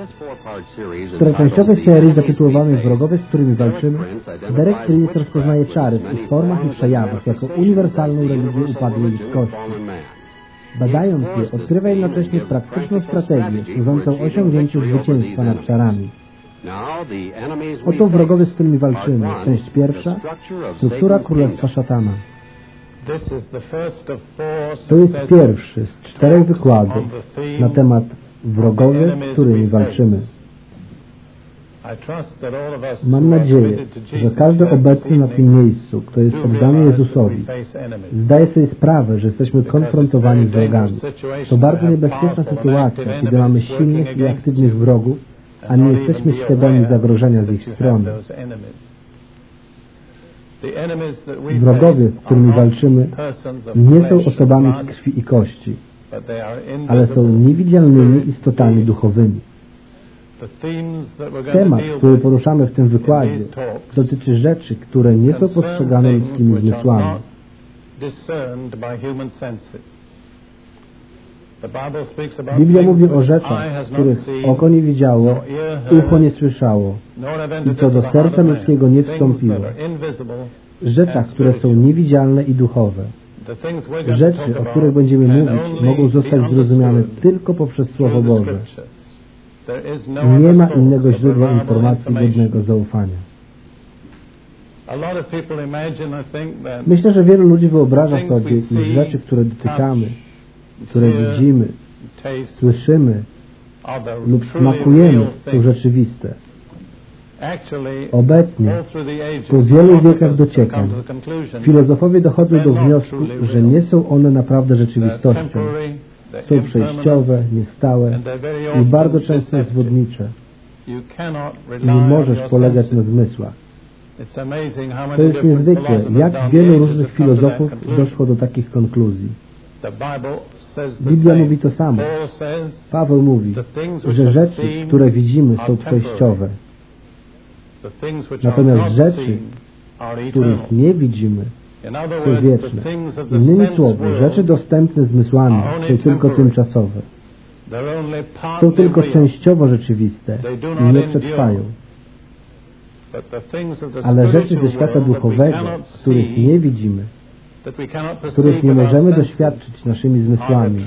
W czteroczęściowej serii zatytułowanej Wrogowie, z którymi walczymy, Derek Prince rozpoznaje czary w ich formach i przejawach jako uniwersalną religię upadłej ludzkości. Badając je, odkrywa jednocześnie praktyczną strategię służącą osiągnięciu zwycięstwa nad czarami. Oto wrogowie, z którymi walczymy. Część pierwsza. Struktura Królestwa Szatana. To jest pierwszy z czterech wykładów na temat wrogowie, z którymi walczymy. Mam nadzieję, że każdy obecny na tym miejscu, kto jest oddany Jezusowi, zdaje sobie sprawę, że jesteśmy konfrontowani z wrogami. To bardzo niebezpieczna sytuacja, kiedy mamy silnych i aktywnych wrogów, a nie jesteśmy świadomi zagrożenia z ich strony. Wrogowie, z którymi walczymy, nie są osobami z krwi i kości, ale są niewidzialnymi istotami duchowymi. Temat, który poruszamy w tym wykładzie, dotyczy rzeczy, które nie są postrzegane ludzkimi zmysłami. Biblia mówi o rzeczach, których oko nie widziało, ucho nie słyszało i co do serca ludzkiego nie wstąpiło. Rzeczach, które są niewidzialne i duchowe. Rzeczy, o których będziemy mówić, mogą zostać zrozumiane tylko poprzez Słowo Boże. Nie ma innego źródła informacji godnego zaufania. Myślę, że wielu ludzi wyobraża sobie, iż rzeczy, które dotykamy, które widzimy, słyszymy lub smakujemy, są rzeczywiste. Obecnie, po wielu wiekach dociekam, filozofowie dochodzą do wniosku, że nie są one naprawdę rzeczywistością. Są przejściowe, niestałe i bardzo często zwodnicze. Nie możesz polegać na zmysłach. To jest niezwykłe, jak wielu różnych filozofów doszło do takich konkluzji. Biblia mówi to samo. Paweł mówi, że rzeczy, które widzimy, są przejściowe. Natomiast rzeczy, których nie widzimy, są wieczne. Innymi słowy, rzeczy dostępne zmysłami są tylko tymczasowe. Są tylko częściowo rzeczywiste i nie przetrwają. Ale rzeczy ze świata duchowego, których nie widzimy, których nie możemy doświadczyć naszymi zmysłami.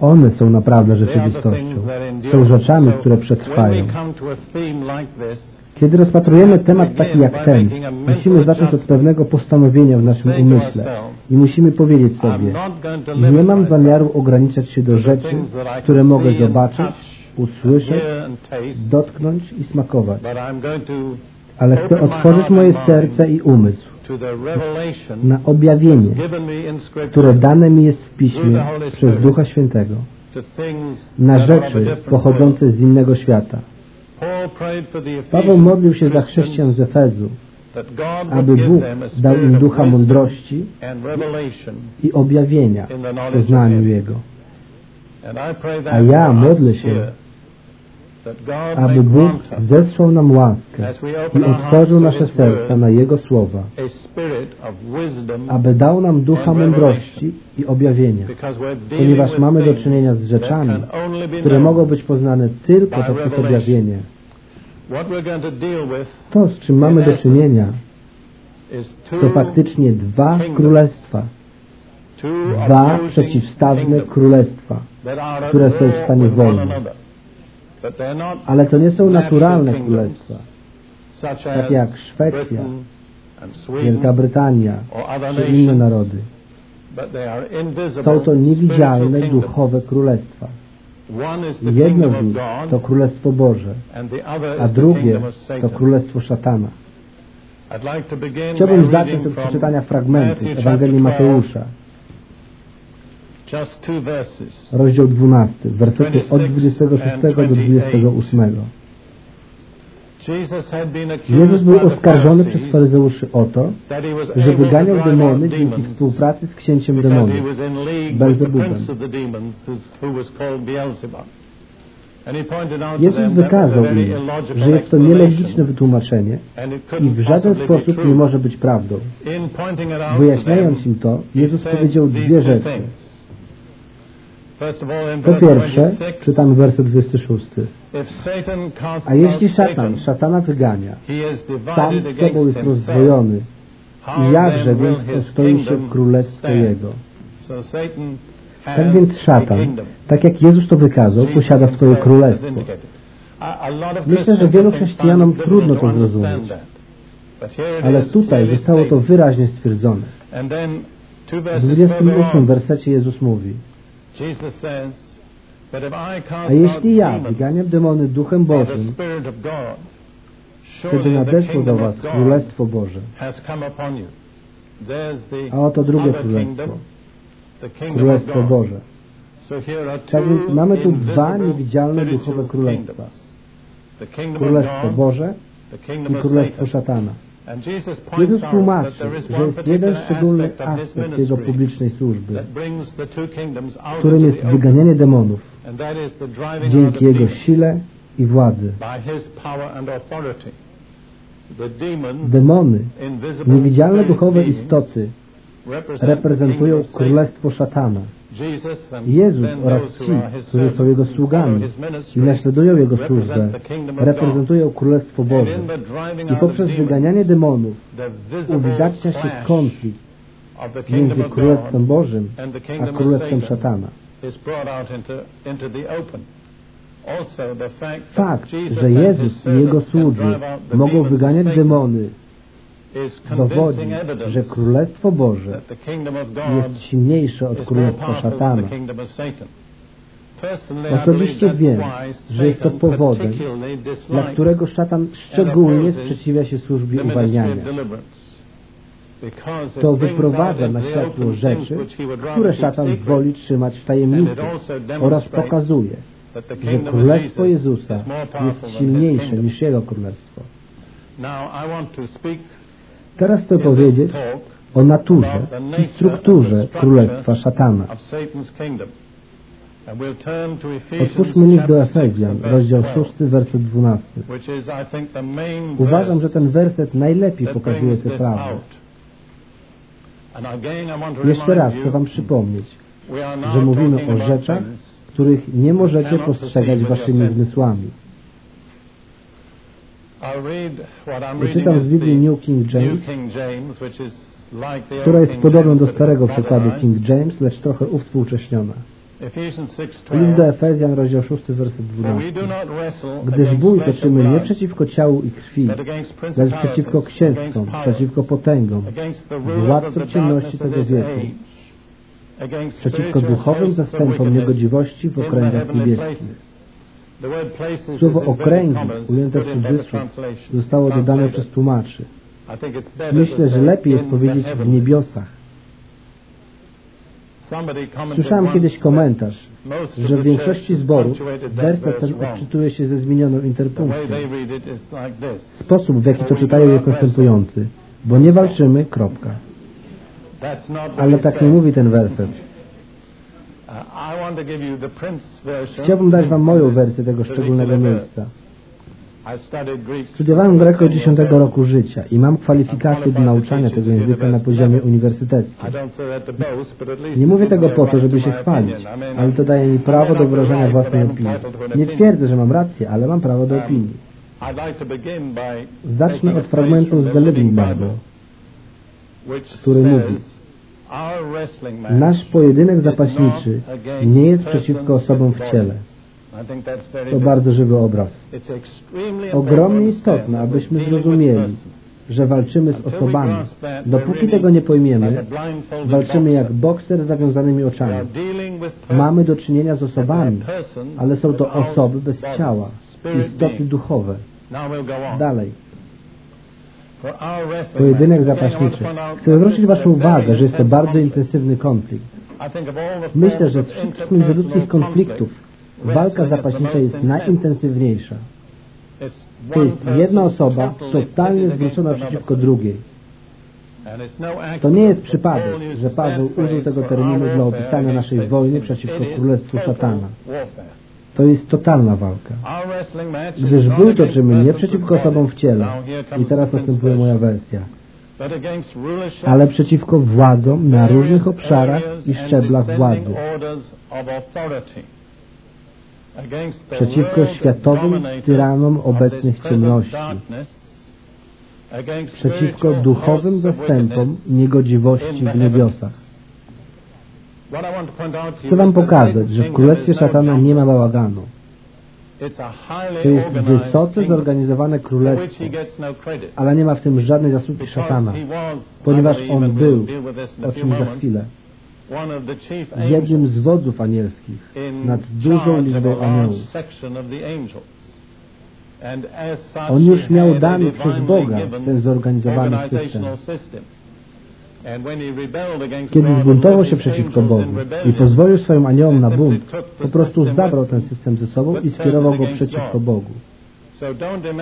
One są naprawdę rzeczywistością. Są rzeczami, które przetrwają. Kiedy rozpatrujemy temat taki jak ten, musimy zacząć od pewnego postanowienia w naszym umyśle i musimy powiedzieć sobie, nie mam zamiaru ograniczać się do rzeczy, które mogę zobaczyć, usłyszeć, dotknąć i smakować, ale chcę otworzyć moje serce i umysł na objawienie, które dane mi jest w Piśmie przez Ducha Świętego, na rzeczy pochodzące z innego świata. Paweł modlił się za chrześcijan z Efezu, aby Bóg dał im ducha mądrości i objawienia w poznaniu Jego. A ja modlę się, aby Bóg zesłał nam łaskę i otworzył nasze serca na Jego słowa, aby dał nam ducha mądrości i objawienia, ponieważ mamy do czynienia z rzeczami, które mogą być poznane tylko poprzez objawienie. To, z czym mamy do czynienia, to faktycznie dwa królestwa, dwa przeciwstawne królestwa, które są w stanie wojny. Ale to nie są naturalne królestwa, takie jak Szwecja, Wielka Brytania czy inne narody. Są to niewidzialne duchowe królestwa. Jedno z nich to Królestwo Boże, a drugie to Królestwo Szatana. Chciałbym zacząć od przeczytania fragmentu Ewangelii Mateusza, rozdział 12, wersety od 26 do 28. Jezus był oskarżony przez faryzeuszy o to, że wyganiał demony dzięki współpracy z księciem demonów, Belzebubem. Jezus wykazał im, że jest to nielogiczne wytłumaczenie i w żaden sposób nie może być prawdą. Wyjaśniając im to, Jezus powiedział dwie rzeczy. Po pierwsze, czytam werset 26. A jeśli szatan szatana wygania, sam z sobą jest rozdwojony, i jakże więc postoi się w królestwo Jego? Tak więc szatan, tak jak Jezus to wykazał, posiada swoje królestwo. Myślę, że wielu chrześcijanom trudno to zrozumieć. Ale tutaj zostało to wyraźnie stwierdzone. W 28 wersecie Jezus mówi A jeśli ja wyganiam demony Duchem Bożym, wtedy nadeszło do Was Królestwo Boże. A oto drugie Królestwo. Królestwo Boże. Tak więc mamy tu dwa niewidzialne duchowe królestwa. Królestwo Boże i Królestwo Szatana. Jezus tłumaczy, że jest jeden szczególny aspekt Jego publicznej służby, którym jest wyganianie demonów dzięki Jego sile i władzy. Demony, niewidzialne duchowe istoty, reprezentują królestwo szatana. Jezus oraz ci, którzy są Jego sługami i naśladują Jego służbę, reprezentują Królestwo Boże. I poprzez wyganianie demonów uwidacznia się konflikt między Królestwem Bożym a Królestwem szatana. Fakt, że Jezus i Jego słudzy mogą wyganiać demony dowodzi, że Królestwo Boże jest silniejsze od Królestwa Szatana. Osobiście wiem, że jest to powodem, dla którego szatan szczególnie sprzeciwia się służbie uwalniania. To wyprowadza na światło rzeczy, które szatan woli trzymać w tajemnicy oraz pokazuje, że Królestwo Jezusa jest silniejsze niż Jego Królestwo. Teraz chcę powiedzieć o naturze i strukturze Królestwa Szatana. Otwórzmy list do Efezjan, rozdział 6, werset 12. Uważam, że ten werset najlepiej pokazuje tę prawdę. Jeszcze raz chcę Wam przypomnieć, że mówimy o rzeczach, których nie możecie postrzegać Waszymi zmysłami. Czytam z Biblii New King James, która jest podobna do starego przekładu King James, lecz trochę uwspółcześniona. List do Efezjan, rozdział 6, werset 12. Gdyż bój toczymy nie przeciwko ciału i krwi, lecz przeciwko księstwom, przeciwko potęgom, władcom ciemności tego wieku, przeciwko duchowym zastępom niegodziwości w okręgach niebieskich. Słowo okręgi, ujęte w cudzysłów, zostało dodane przez tłumaczy. Myślę, że lepiej jest powiedzieć w niebiosach. Słyszałem kiedyś komentarz, że w większości zborów werset ten odczytuje się ze zmienioną interpunkcją. Sposób, w jaki to czytają, jest następujący. Bo nie walczymy, kropka. Ale tak nie mówi ten werset. Chciałbym dać Wam moją wersję tego szczególnego miejsca. Studiowałem greko 10 roku życia i mam kwalifikacje do nauczania tego języka na poziomie uniwersyteckim. Nie mówię tego po to, żeby się chwalić, ale to daje mi prawo do wyrażania własnej opinii. Nie twierdzę, że mam rację, ale mam prawo do opinii. Zacznę od fragmentu z The Living Bible, który mówi Nasz pojedynek zapaśniczy nie jest przeciwko osobom w ciele. To bardzo żywy obraz. Ogromnie istotne, abyśmy zrozumieli, że walczymy z osobami. Dopóki tego nie pojmiemy, walczymy jak bokser z zawiązanymi oczami. Mamy do czynienia z osobami, ale są to osoby bez ciała, istoty duchowe. Dalej. Pojedynek zapaśniczy. Chcę zwrócić Waszą uwagę, że jest to bardzo intensywny konflikt. Myślę, że z wszystkich międzyludzkich konfliktów walka zapaśnicza jest najintensywniejsza. To jest jedna osoba totalnie zwrócona przeciwko drugiej. To nie jest przypadek, że Paweł użył tego terminu dla opisania naszej wojny przeciwko Królestwu Szatana. To jest totalna walka. Gdyż bój toczymy nie przeciwko osobom w ciele. I teraz następuje moja wersja. ale przeciwko władzom na różnych obszarach i szczeblach władzy, przeciwko światowym tyranom obecnych ciemności, przeciwko duchowym zastępom niegodziwości w niebiosach. Chcę Wam pokazać, że w Królestwie Szatana nie ma bałaganu. To jest wysoce zorganizowane królestwo, ale nie ma w tym żadnej zasługi szatana, ponieważ on był, o czym za chwilę, jednym z wodzów anielskich nad dużą liczbą aniołów. On już miał dany przez Boga ten zorganizowany system. Kiedy zbuntował się przeciwko Bogu i pozwolił swoim aniołom na bunt, po prostu zabrał ten system ze sobą i skierował go przeciwko Bogu.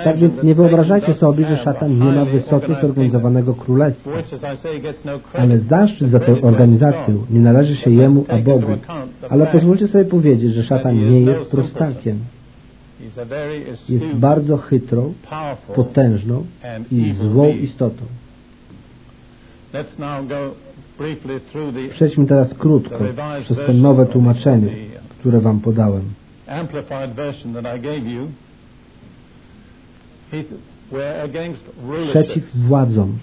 Tak więc nie wyobrażajcie sobie, że szatan nie ma wysoce zorganizowanego królestwa. Ale zaszczyt za tę organizację nie należy się jemu, a Bogu. Ale pozwólcie sobie powiedzieć, że szatan nie jest prostakiem. Jest bardzo chytrą, potężną i złą istotą. Przejdźmy teraz krótko przez to nowe tłumaczenie, które Wam podałem. Przeciw władzom.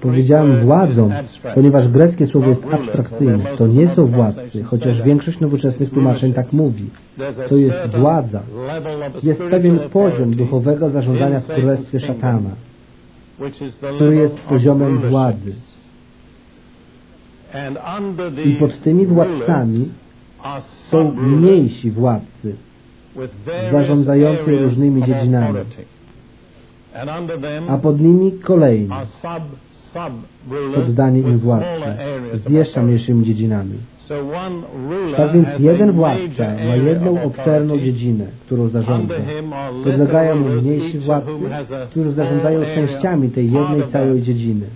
Powiedziałem władzom, ponieważ greckie słowo jest abstrakcyjne. To nie są władcy, chociaż większość nowoczesnych tłumaczeń tak mówi. To jest władza. Jest pewien poziom duchowego zarządzania w królestwie szatana który jest poziomem władzy. I pod tymi władcami są mniejsi władcy, zarządzający różnymi dziedzinami, a pod nimi kolejni, poddani im władcy, z jeszcze mniejszymi dziedzinami. Tak więc jeden władca ma jedną obszerną dziedzinę, którą zarządza. Podlegają mu mniejsi władcy, którzy zarządzają częściami tej jednej całej dziedziny.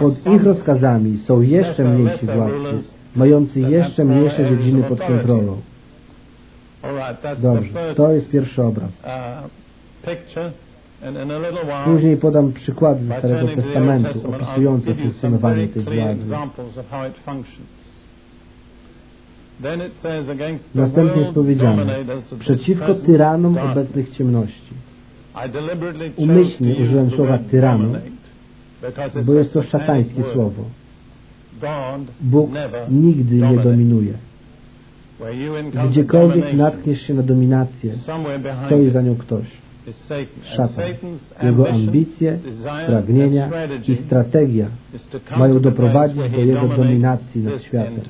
Pod ich rozkazami są jeszcze mniejsi władcy, mający jeszcze mniejsze dziedziny pod kontrolą. Dobrze, to jest pierwszy obraz. Później podam przykłady ze Starego Testamentu opisujące funkcjonowanie tej władzy. Następnie jest powiedziane, przeciwko tyranom obecnych ciemności. Umyślnie użyłem słowa tyranu, bo jest to szatańskie słowo. Bóg nigdy nie dominuje. Gdziekolwiek natkniesz się na dominację, stoi za nią ktoś. Szatan. Jego ambicje, pragnienia i strategia mają doprowadzić do jego dominacji nad światem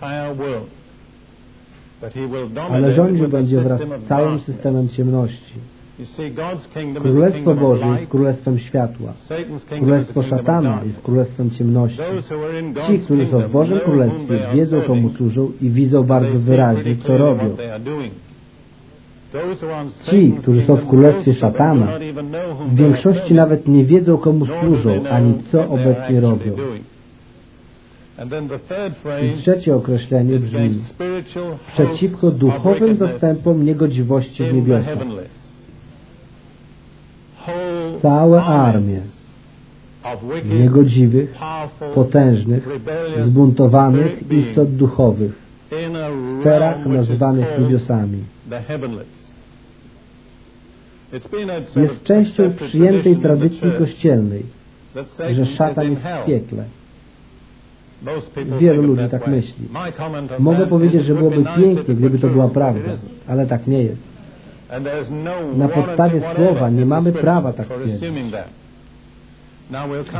ale rządził będzie wraz z całym systemem ciemności. Królestwo Boże jest królestwem światła. Królestwo szatana jest królestwem ciemności. Ci, którzy są w Bożym Królestwie, wiedzą komu służą i widzą bardzo wyraźnie, co robią. Ci, którzy są w królestwie szatana, w większości nawet nie wiedzą, komu służą, ani co obecnie robią. I trzecie określenie brzmi przeciwko duchowym zastępom niegodziwości w niebiosach. Całe armie niegodziwych, potężnych, zbuntowanych istot duchowych w sferach nazywanych niebiosami. Jest częścią przyjętej tradycji kościelnej, że szatan jest w piekle. Wielu ludzi tak myśli. Mogę powiedzieć, że byłoby pięknie, gdyby to była prawda, ale tak nie jest. Na podstawie słowa nie mamy prawa tak twierdzić.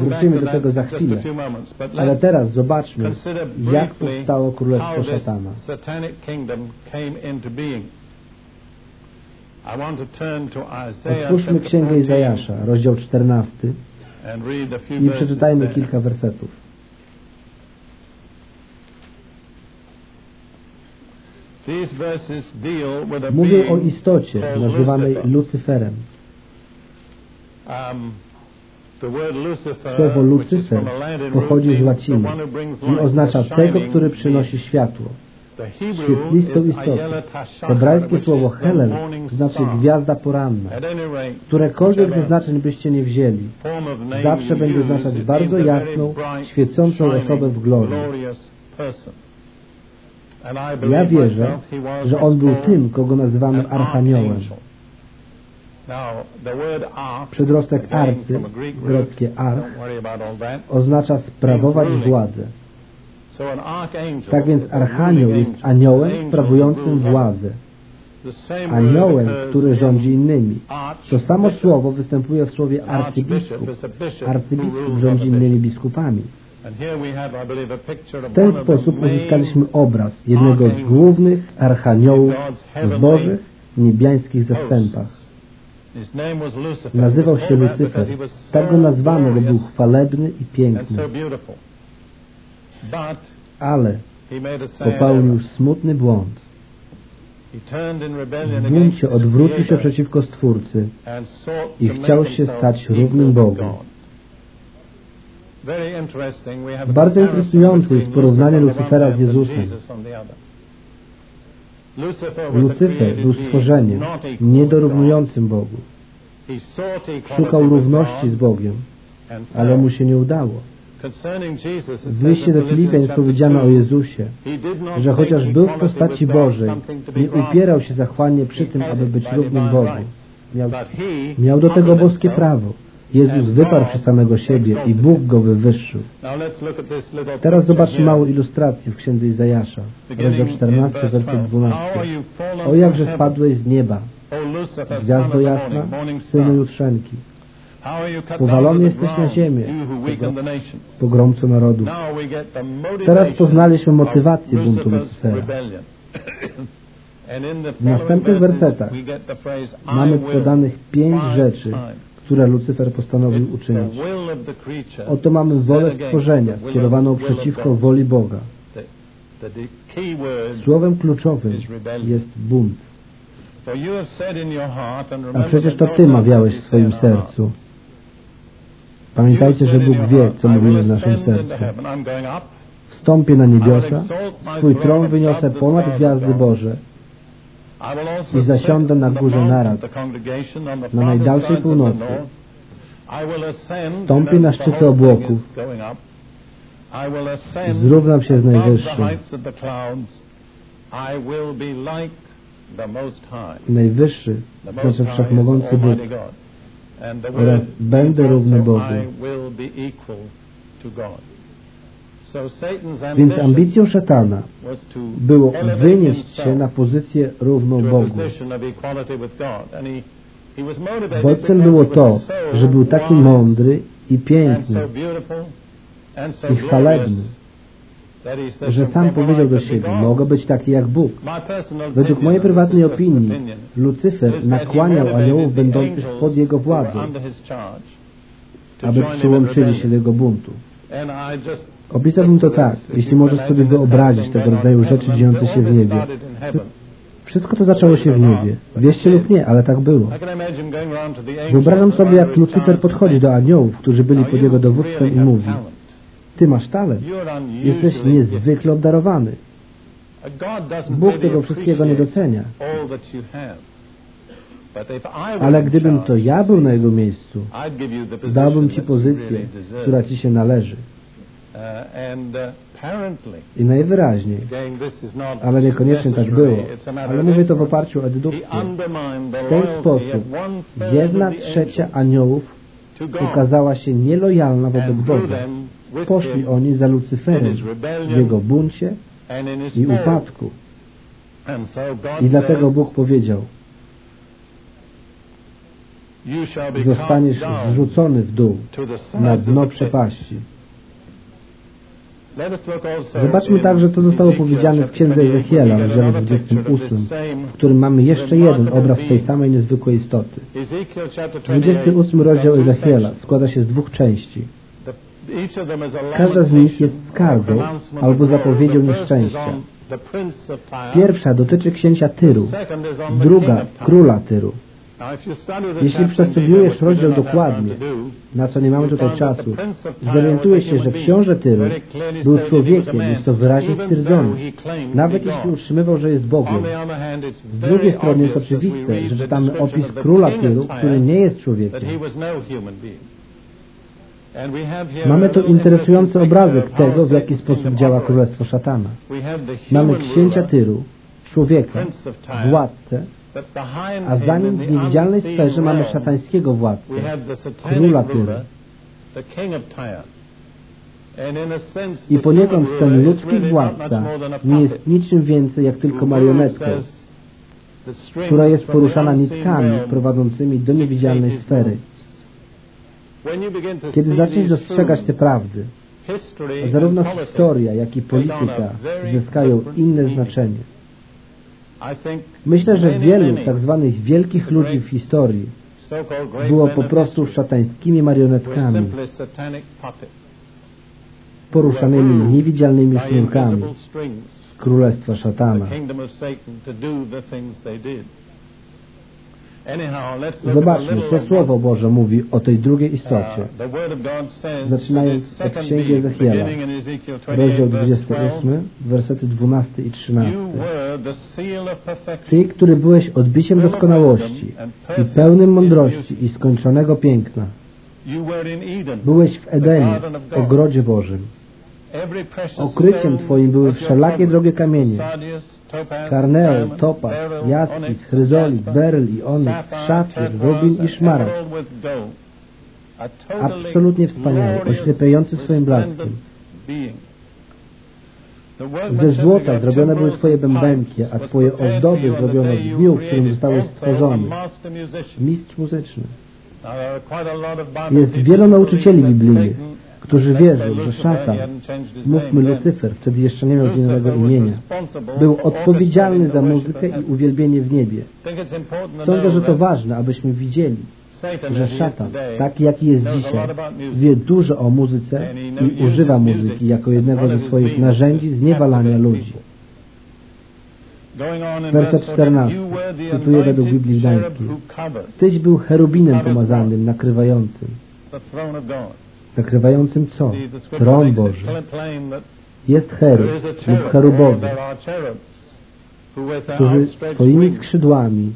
Wrócimy do tego za chwilę. Ale teraz zobaczmy, jak powstało Królestwo Szatana. Otwórzmy Księgę Izajasza, rozdział 14 i przeczytajmy kilka wersetów. Mówię o istocie nazywanej Lucyferem. Um, Słowo Lucyfer pochodzi z łaciny i oznacza tego, który przynosi światło. świetlistą istotę. Hebrajskie słowo Helel znaczy gwiazda poranna. Którekolwiek ze znaczeń byście nie wzięli, zawsze będzie oznaczać bardzo jasną, świecącą osobę w glorii. Ja wierzę, że on był tym, kogo nazywamy Archaniołem. Przedrostek arcy, greckie arch, oznacza sprawować władzę. Tak więc Archanioł jest aniołem sprawującym władzę. Aniołem, który rządzi innymi. To samo słowo występuje w słowie arcybiskup. Arcybiskup rządzi innymi biskupami. W ten sposób uzyskaliśmy obraz jednego z głównych archaniołów w Bożych niebiańskich zastępach. Nazywał się Lucyfer. Tak go nazwano, bo był chwalebny i piękny. Ale popełnił smutny błąd. W buncie odwrócił się przeciwko Stwórcy i chciał się stać równym Bogu. Bardzo interesujące jest porównanie Lucyfera z Jezusem. Lucyfer był stworzeniem niedorównującym Bogu. Szukał równości z Bogiem, ale mu się nie udało. W liście do Filipian powiedziano o Jezusie, że chociaż był w postaci Bożej, nie upierał się zachłannie przy tym, aby być równym Bogu. Miał, miał do tego boskie prawo. Jezus wyparł się samego siebie i Bóg go wywyższył. Teraz zobaczmy małą ilustrację w księdze Izajasza, rozdział 14, werset 12. O jakże spadłeś z nieba, gwiazdo jasna, synu jutrzenki. Powalony jesteś na ziemię, pogromco narodu. Teraz poznaliśmy motywację buntu Lucyfera. W następnych wersetach mamy podanych pięć rzeczy, które Lucyfer postanowił uczynić. Oto mamy wolę stworzenia skierowaną przeciwko woli Boga. Słowem kluczowym jest bunt. A przecież to Ty mawiałeś w swoim sercu. Pamiętajcie, że Bóg wie, co mówimy w naszym sercu. Wstąpię na niebiosa, swój tron wyniosę ponad gwiazdy Boże i zasiądę na górze narad, na najdalszej północy. Wstąpię na szczyty obłoków, zrównam się z Najwyższym. Najwyższy, znaczy Wszechmogący Bóg. Oraz będę równy Bogu. Więc ambicją szatana było wynieść się na pozycję równą Bogu. Bodźcem było to, że był taki mądry i piękny i chwalebny, że sam powiedział do siebie, mogę być taki jak Bóg. Według mojej prywatnej opinii, Lucyfer nakłaniał aniołów będących pod jego władzą, aby przyłączyli się do jego buntu. Opisałbym to tak, jeśli możesz sobie wyobrazić tego rodzaju rzeczy dziejące się w niebie. Wszystko to zaczęło się w niebie. Wieście lub nie, ale tak było. Wyobrażam sobie, jak Lucyfer podchodzi do aniołów, którzy byli pod jego dowództwem i mówi Ty masz talent. Jesteś niezwykle obdarowany. Bóg tego wszystkiego nie docenia. Ale gdybym to ja był na jego miejscu, dałbym Ci pozycję, która Ci się należy. I najwyraźniej, ale niekoniecznie tak było, ale mówię to w oparciu o dedukcję. W ten sposób jedna trzecia aniołów ukazała się nielojalna wobec Boga. Poszli oni za Lucyferem w jego buncie i upadku. I dlatego Bóg powiedział, zostaniesz zrzucony w dół, na dno przepaści. Zobaczmy także, co zostało powiedziane w Księdze Ezechiela, w rozdziale 28, w którym mamy jeszcze jeden obraz tej samej niezwykłej istoty. 28 rozdział Ezechiela składa się z dwóch części. Każda z nich jest skargą albo zapowiedzią nieszczęścia. Pierwsza dotyczy księcia Tyru, druga króla Tyru. Jeśli przestudiujesz rozdział dokładnie, na co nie mamy tutaj czasu, zorientujesz się, że książę Tyru był człowiekiem, jest to wyraźnie stwierdzone, nawet jeśli utrzymywał, że jest Bogiem. Z drugiej strony jest oczywiste, że czytamy opis króla Tyru, który nie jest człowiekiem. Mamy tu interesujący obrazek tego, w jaki sposób działa królestwo szatana. Mamy księcia Tyru, człowieka, władcę, a za nim w niewidzialnej sferze mamy szatańskiego władcę, króla Tyru. I poniekąd ten ludzki władca nie jest niczym więcej jak tylko marionetką, która jest poruszana nitkami prowadzącymi do niewidzialnej sfery. Kiedy zaczniesz dostrzegać te prawdy, zarówno historia, jak i polityka zyskają inne znaczenie. Myślę, że wielu tak zwanych wielkich ludzi w historii było po prostu szatańskimi marionetkami poruszanymi niewidzialnymi sznurkami królestwa szatana. Zobaczmy, co Słowo Boże mówi o tej drugiej istocie. Zaczynając od Księgi Ezechiela, rozdział 28, wersety 12 i 13. Ty, który byłeś odbiciem doskonałości i pełnym mądrości i skończonego piękna, byłeś w Edenie, w ogrodzie Bożym. Okryciem Twoim były wszelakie drogie kamienie, karneo, topaz, jaspis, chryzolit, beryl i onyx, szafir, rubin i szmaragd. Absolutnie wspaniały, oślepiający swoim blaskiem. Ze złota zrobione były Twoje bębenki, a Twoje ozdoby zrobiono w dniu, w którym zostałeś stworzony. Mistrz muzyczny. Jest wielu nauczycieli biblijnych, którzy wierzą, że szatan, mówmy Lucyfer, wtedy jeszcze nie miał zmienionego imienia, był odpowiedzialny za muzykę i uwielbienie w niebie. Sądzę, że to ważne, abyśmy widzieli, że szatan, taki jaki jest dzisiaj, wie dużo o muzyce i używa muzyki jako jednego ze swoich narzędzi zniewalania ludzi. Werset 14. Cytuję według Biblii Gdańskiej. Tyś był cherubinem pomazanym, nakrywającym. Nakrywającym co? Tron Boży. Jest cherub lub cherubowie, którzy swoimi skrzydłami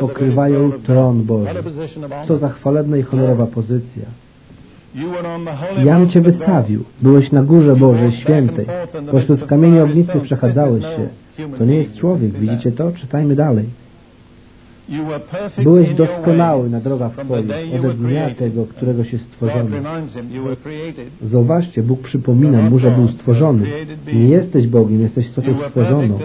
pokrywają tron Boży. Co za chwalebna i honorowa pozycja. Jam Cię wystawił. Byłeś na górze Bożej Świętej. Pośród kamieni ognistych przechadzałeś się. To nie jest człowiek. Widzicie to? Czytajmy dalej. Byłeś doskonały na drogach Twoich ode dnia tego, którego się stworzono. Zauważcie, Bóg przypomina mu, że był stworzony. Nie jesteś Bogiem, jesteś istotą stworzoną.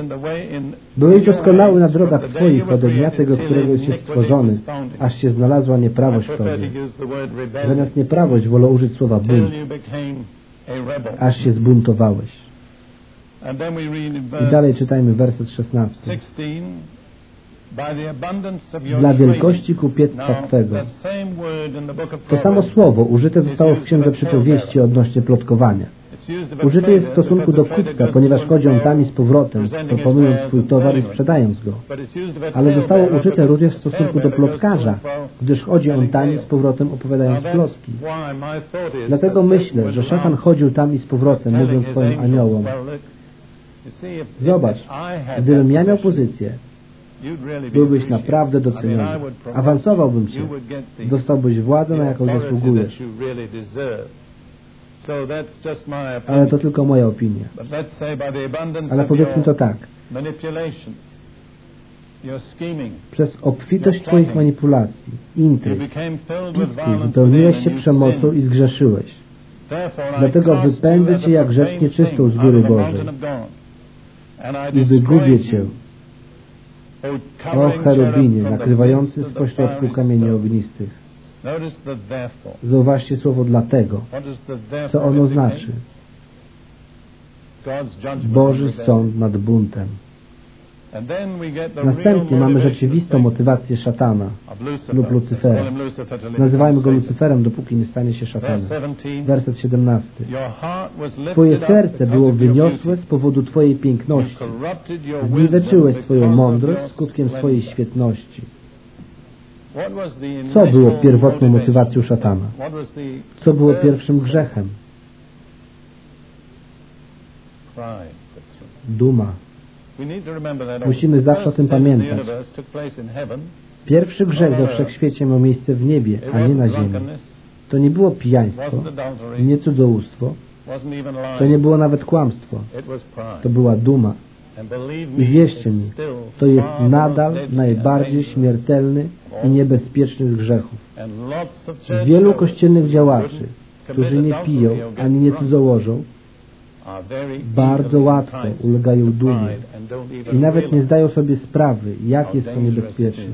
Byłeś doskonały na drogach Twoich ode dnia tego, którego się stworzony, aż się znalazła nieprawość w Tobie. Zamiast nieprawość wolę użyć słowa bunt, aż się zbuntowałeś. I dalej czytajmy werset 16 dla wielkości kupiectwa Twego. To samo słowo użyte zostało w Księdze Przypowieści odnośnie plotkowania. Użyte jest w stosunku do kupca, ponieważ chodzi on tam i z powrotem, proponując swój towar i sprzedając go. Ale zostało użyte również w stosunku do plotkarza, gdyż chodzi on tam i z powrotem opowiadając plotki. Dlatego myślę, że szatan chodził tam i z powrotem, mówiąc swoim aniołom, Zobacz, gdybym ja miał pozycję, byłbyś naprawdę doceniony. Awansowałbym Cię. Dostałbyś władzę, na jaką zasługujesz. Ale to tylko moja opinia. Ale powiedzmy to tak. Przez obfitość Twoich manipulacji, intryg, wypełniłeś się przemocą i zgrzeszyłeś. Dlatego wypędzę Cię jak rzecz nieczystą z góry Bożej i wygubię Cię o cherubinie nakrywający z pośrodku kamieni ognistych. Zauważcie słowo dlatego. Co ono znaczy? Boży sąd nad buntem. Następnie mamy rzeczywistą motywację szatana lub Lucyfera. Nazywajmy go Lucyferem, dopóki nie stanie się szatanem. Werset 17. Twoje serce było wyniosłe z powodu Twojej piękności. Zniweczyłeś swoją mądrość skutkiem swojej świetności. Co było pierwotną motywacją szatana? Co było pierwszym grzechem? Duma. Musimy zawsze o tym pamiętać. Pierwszy grzech we wszechświecie miał miejsce w niebie, a nie na ziemi. To nie było pijaństwo, nie cudzołóstwo, to nie było nawet kłamstwo. To była duma. I wierzcie mi, to jest nadal najbardziej śmiertelny i niebezpieczny z grzechów. Wielu kościelnych działaczy, którzy nie piją ani nie cudzołożą, bardzo łatwo ulegają dumie i nawet nie zdają sobie sprawy, jak jest to niebezpieczne.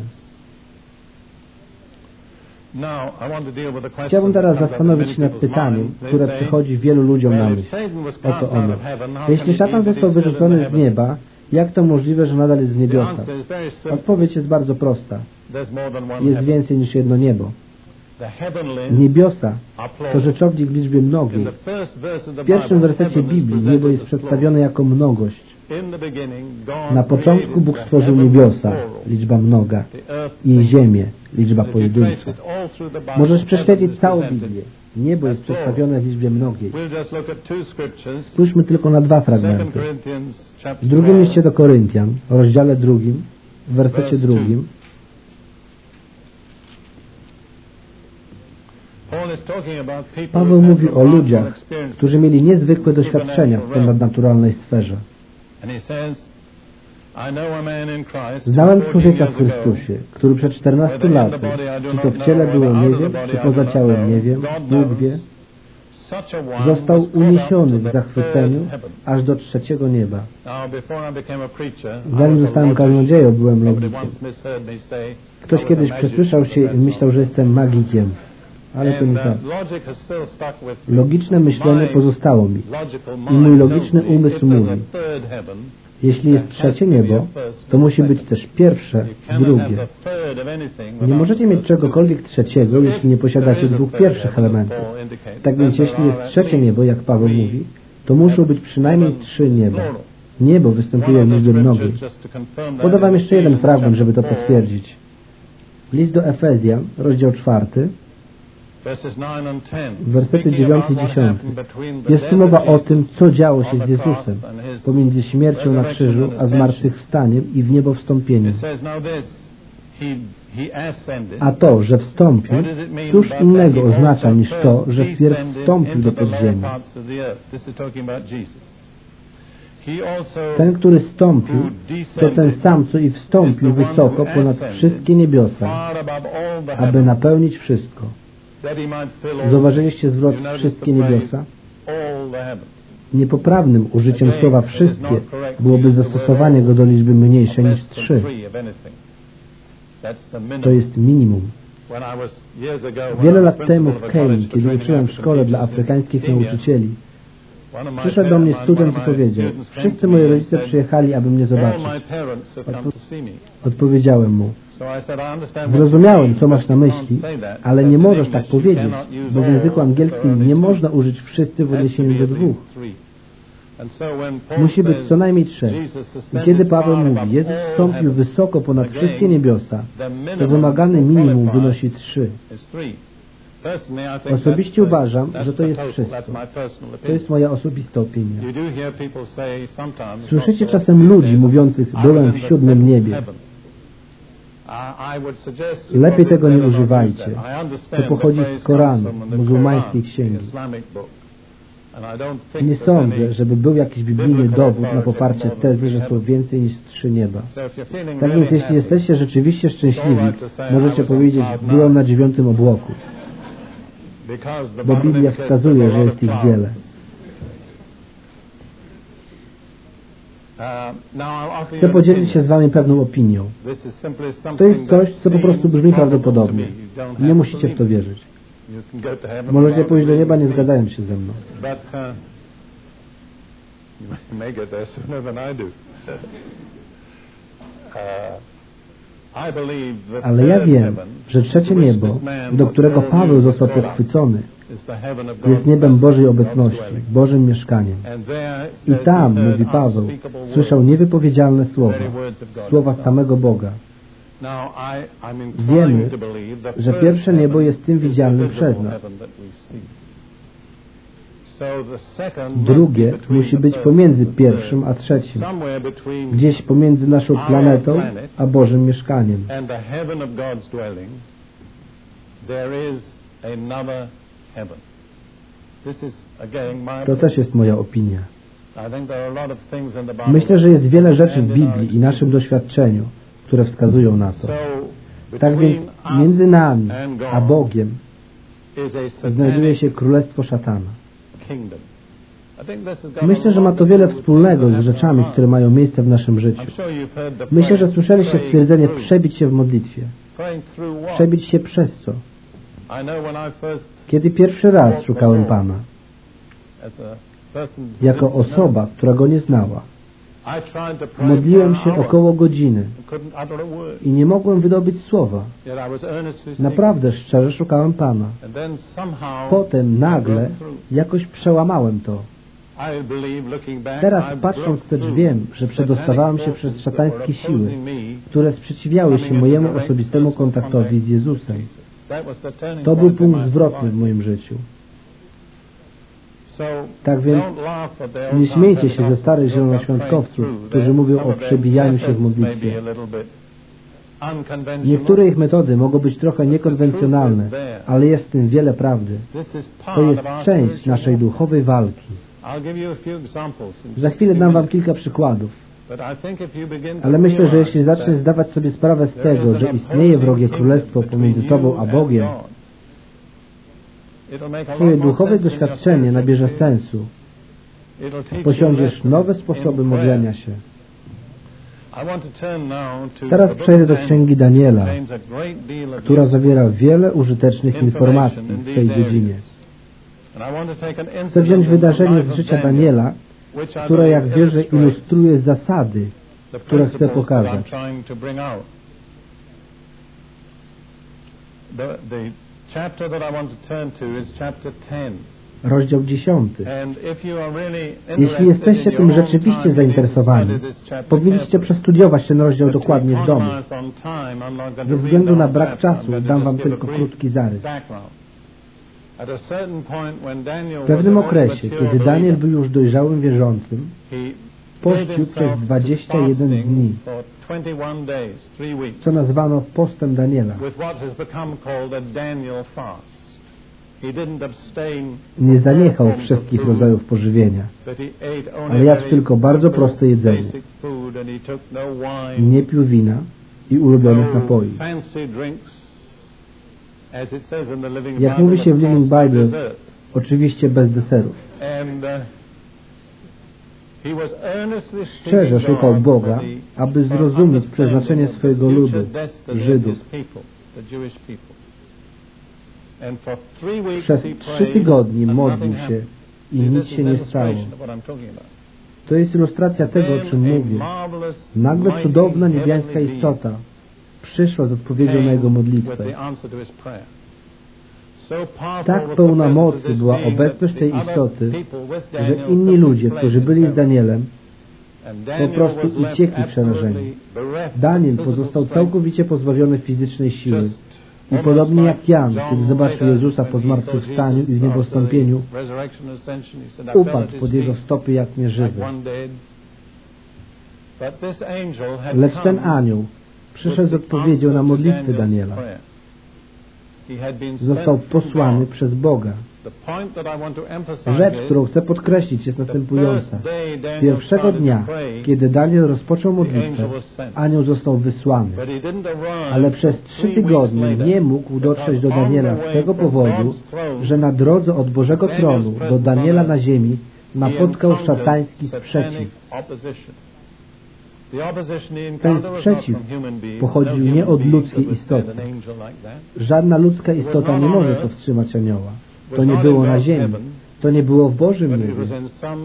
Chciałbym teraz zastanowić się nad pytaniem, które przychodzi wielu ludziom na myśl. Oto ono. Jeśli szatan został wyrzucony z nieba, jak to możliwe, że nadal jest w niebiosach? Odpowiedź jest bardzo prosta. Jest więcej niż jedno niebo. Niebiosa to rzeczownik w liczbie mnogiej. W pierwszym wersecie Biblii niebo jest przedstawione jako mnogość. Na początku Bóg stworzył niebiosa, liczba mnoga, i ziemię, liczba pojedyncza. Możesz prześledzić całą Biblię. Niebo jest przedstawione w liczbie mnogiej. Spójrzmy tylko na dwa fragmenty. W drugim liście do Koryntian, w rozdziale drugim, w wersecie drugim, Paweł mówi o ludziach, którzy mieli niezwykłe doświadczenia w tej nadnaturalnej sferze. Znałem człowieka w Chrystusie, który przed 14 laty, czy to w ciele było, nie wiem, czy poza ciałem, nie wiem, Bóg wie, został uniesiony w zachwyceniu aż do trzeciego nieba. Zanim zostałem kaznodzieją, byłem logikiem. Ktoś kiedyś przesłyszał się i myślał, że jestem magikiem ale to nie tak. Logiczne myślenie pozostało mi i mój logiczny umysł mówi, jeśli jest trzecie niebo, to musi być też pierwsze, drugie. Nie możecie mieć czegokolwiek trzeciego, jeśli nie posiadacie dwóch pierwszych elementów. Tak więc jeśli jest trzecie niebo, jak Paweł mówi, to muszą być przynajmniej trzy nieba. Niebo występuje liczbie mnogiej. Podawam jeszcze jeden fragment, żeby to potwierdzić. List do Efezjan, rozdział czwarty, Wersety 9 i 10. Jest tu mowa o tym, co działo się z Jezusem pomiędzy śmiercią na krzyżu, a zmartwychwstaniem i w niebo wstąpieniem. A to, że wstąpił, cóż innego oznacza niż to, że wpierw wstąpił do podziemi. Ten, który stąpił, to ten sam, co i wstąpił wysoko ponad wszystkie niebiosa, aby napełnić wszystko. Zauważyliście zwrot wszystkie niebiosa? Niepoprawnym użyciem słowa wszystkie byłoby zastosowanie go do liczby mniejszej niż trzy. To jest minimum. Wiele lat temu w Kenii, kiedy uczyłem w szkole dla afrykańskich nauczycieli, przyszedł do mnie student i powiedział, wszyscy moi rodzice przyjechali, aby mnie zobaczyć. Odpowiedziałem mu, Zrozumiałem, co masz na myśli, ale nie możesz tak powiedzieć, bo w języku angielskim nie można użyć wszyscy w odniesieniu do dwóch. Musi być co najmniej trzech. I kiedy Paweł mówi, Jezus wstąpił wysoko ponad wszystkie niebiosa, to wymagany minimum wynosi trzy. Osobiście uważam, że to jest wszystko. To jest moja osobista opinia. Słyszycie czasem ludzi mówiących, byłem w siódmym niebie. Lepiej tego nie używajcie. To pochodzi z Koranu, muzułmańskiej księgi. Nie sądzę, żeby był jakiś biblijny dowód na poparcie tezy, że są więcej niż trzy nieba. Tak więc jeśli jesteście rzeczywiście szczęśliwi, możecie powiedzieć, byłem na dziewiątym obłoku. Bo Biblia wskazuje, że jest ich wiele. Chcę podzielić się z Wami pewną opinią. To jest coś, co po prostu brzmi prawdopodobnie. Nie musicie w to wierzyć. Możecie pójść do nieba nie zgadzając się ze mną. Ale ja wiem, że trzecie niebo, do którego Paweł został pochwycony, jest niebem Bożej obecności, Bożym mieszkaniem. I tam, mówi Paweł, słyszał niewypowiedzialne słowa, słowa samego Boga. Wiemy, że pierwsze niebo jest tym widzialnym przez nas. Drugie musi być pomiędzy pierwszym a trzecim, gdzieś pomiędzy naszą planetą a Bożym mieszkaniem. To też jest moja opinia. Myślę, że jest wiele rzeczy w Biblii i naszym doświadczeniu, które wskazują na to. Tak więc między nami a Bogiem znajduje się królestwo szatana. Myślę, że ma to wiele wspólnego z rzeczami, które mają miejsce w naszym życiu. Myślę, że słyszeliście stwierdzenie przebić się w modlitwie. Przebić się przez co? Kiedy pierwszy raz szukałem Pana, jako osoba, która Go nie znała, modliłem się około godziny i nie mogłem wydobyć słowa. Naprawdę szczerze szukałem Pana. Potem nagle jakoś przełamałem to. Teraz patrząc wstecz wiem, że przedostawałem się przez szatańskie siły, które sprzeciwiały się mojemu osobistemu kontaktowi z Jezusem. To był punkt zwrotny w moim życiu. Tak więc nie śmiejcie się ze starych zielonoświątkowców, którzy mówią o przebijaniu się w modlitwie. Niektóre ich metody mogą być trochę niekonwencjonalne, ale jest w tym wiele prawdy. To jest część naszej duchowej walki. Za chwilę dam Wam kilka przykładów. Ale myślę, że jeśli zaczniesz zdawać sobie sprawę z tego, że istnieje wrogie królestwo pomiędzy Tobą a Bogiem, Twoje duchowe doświadczenie nabierze sensu. Posiądziesz nowe sposoby modlenia się. Teraz przejdę do Księgi Daniela, która zawiera wiele użytecznych informacji w tej dziedzinie. Chcę wziąć wydarzenie z życia Daniela, które, jak wierzę, ilustruje zasady, które chcę pokazać. chapter that I want to turn to is chapter 10. Rozdział 10. Jeśli jesteście tym rzeczywiście zainteresowani, powinniście przestudiować ten rozdział dokładnie w domu. Ze względu na brak czasu dam Wam tylko krótki zarys. W pewnym okresie, kiedy Daniel był już dojrzałym wierzącym, pościł przez 21 dni, co nazwano postem Daniela. Nie zaniechał wszystkich rodzajów pożywienia, ale jadł tylko bardzo proste jedzenie. Nie pił wina i ulubionych no napoi. Jak mówi się w Living Bible, oczywiście bez deserów. Uh, Szczerze szukał Boga, aby zrozumieć przeznaczenie swojego ludu, Żydów. Przez trzy tygodnie modlił się i nic się nie stało. To jest ilustracja tego, o czym mówię. Nagle cudowna niebiańska istota przyszła z odpowiedzią na jego modlitwę. Tak pełna mocy była obecność tej istoty, że inni ludzie, którzy byli z Danielem, po prostu uciekli przerażeni. Daniel pozostał całkowicie pozbawiony fizycznej siły. I podobnie jak Jan, kiedy zobaczył Jezusa po zmartwychwstaniu i w niebostąpieniu, upadł pod Jego stopy jak nieżywy. Lecz ten anioł przyszedł z odpowiedzią na modlitwy Daniela został posłany przez Boga. Rzecz, którą chcę podkreślić jest następująca. Pierwszego dnia, kiedy Daniel rozpoczął modlitwę, anioł został wysłany. Ale przez trzy tygodnie nie mógł dotrzeć do Daniela z tego powodu, że na drodze od Bożego Tronu do Daniela na ziemi napotkał szatański sprzeciw. Ten sprzeciw pochodził nie od ludzkiej istoty. Żadna ludzka istota nie może powstrzymać anioła. To nie było na ziemi. To nie było w Bożym niebie,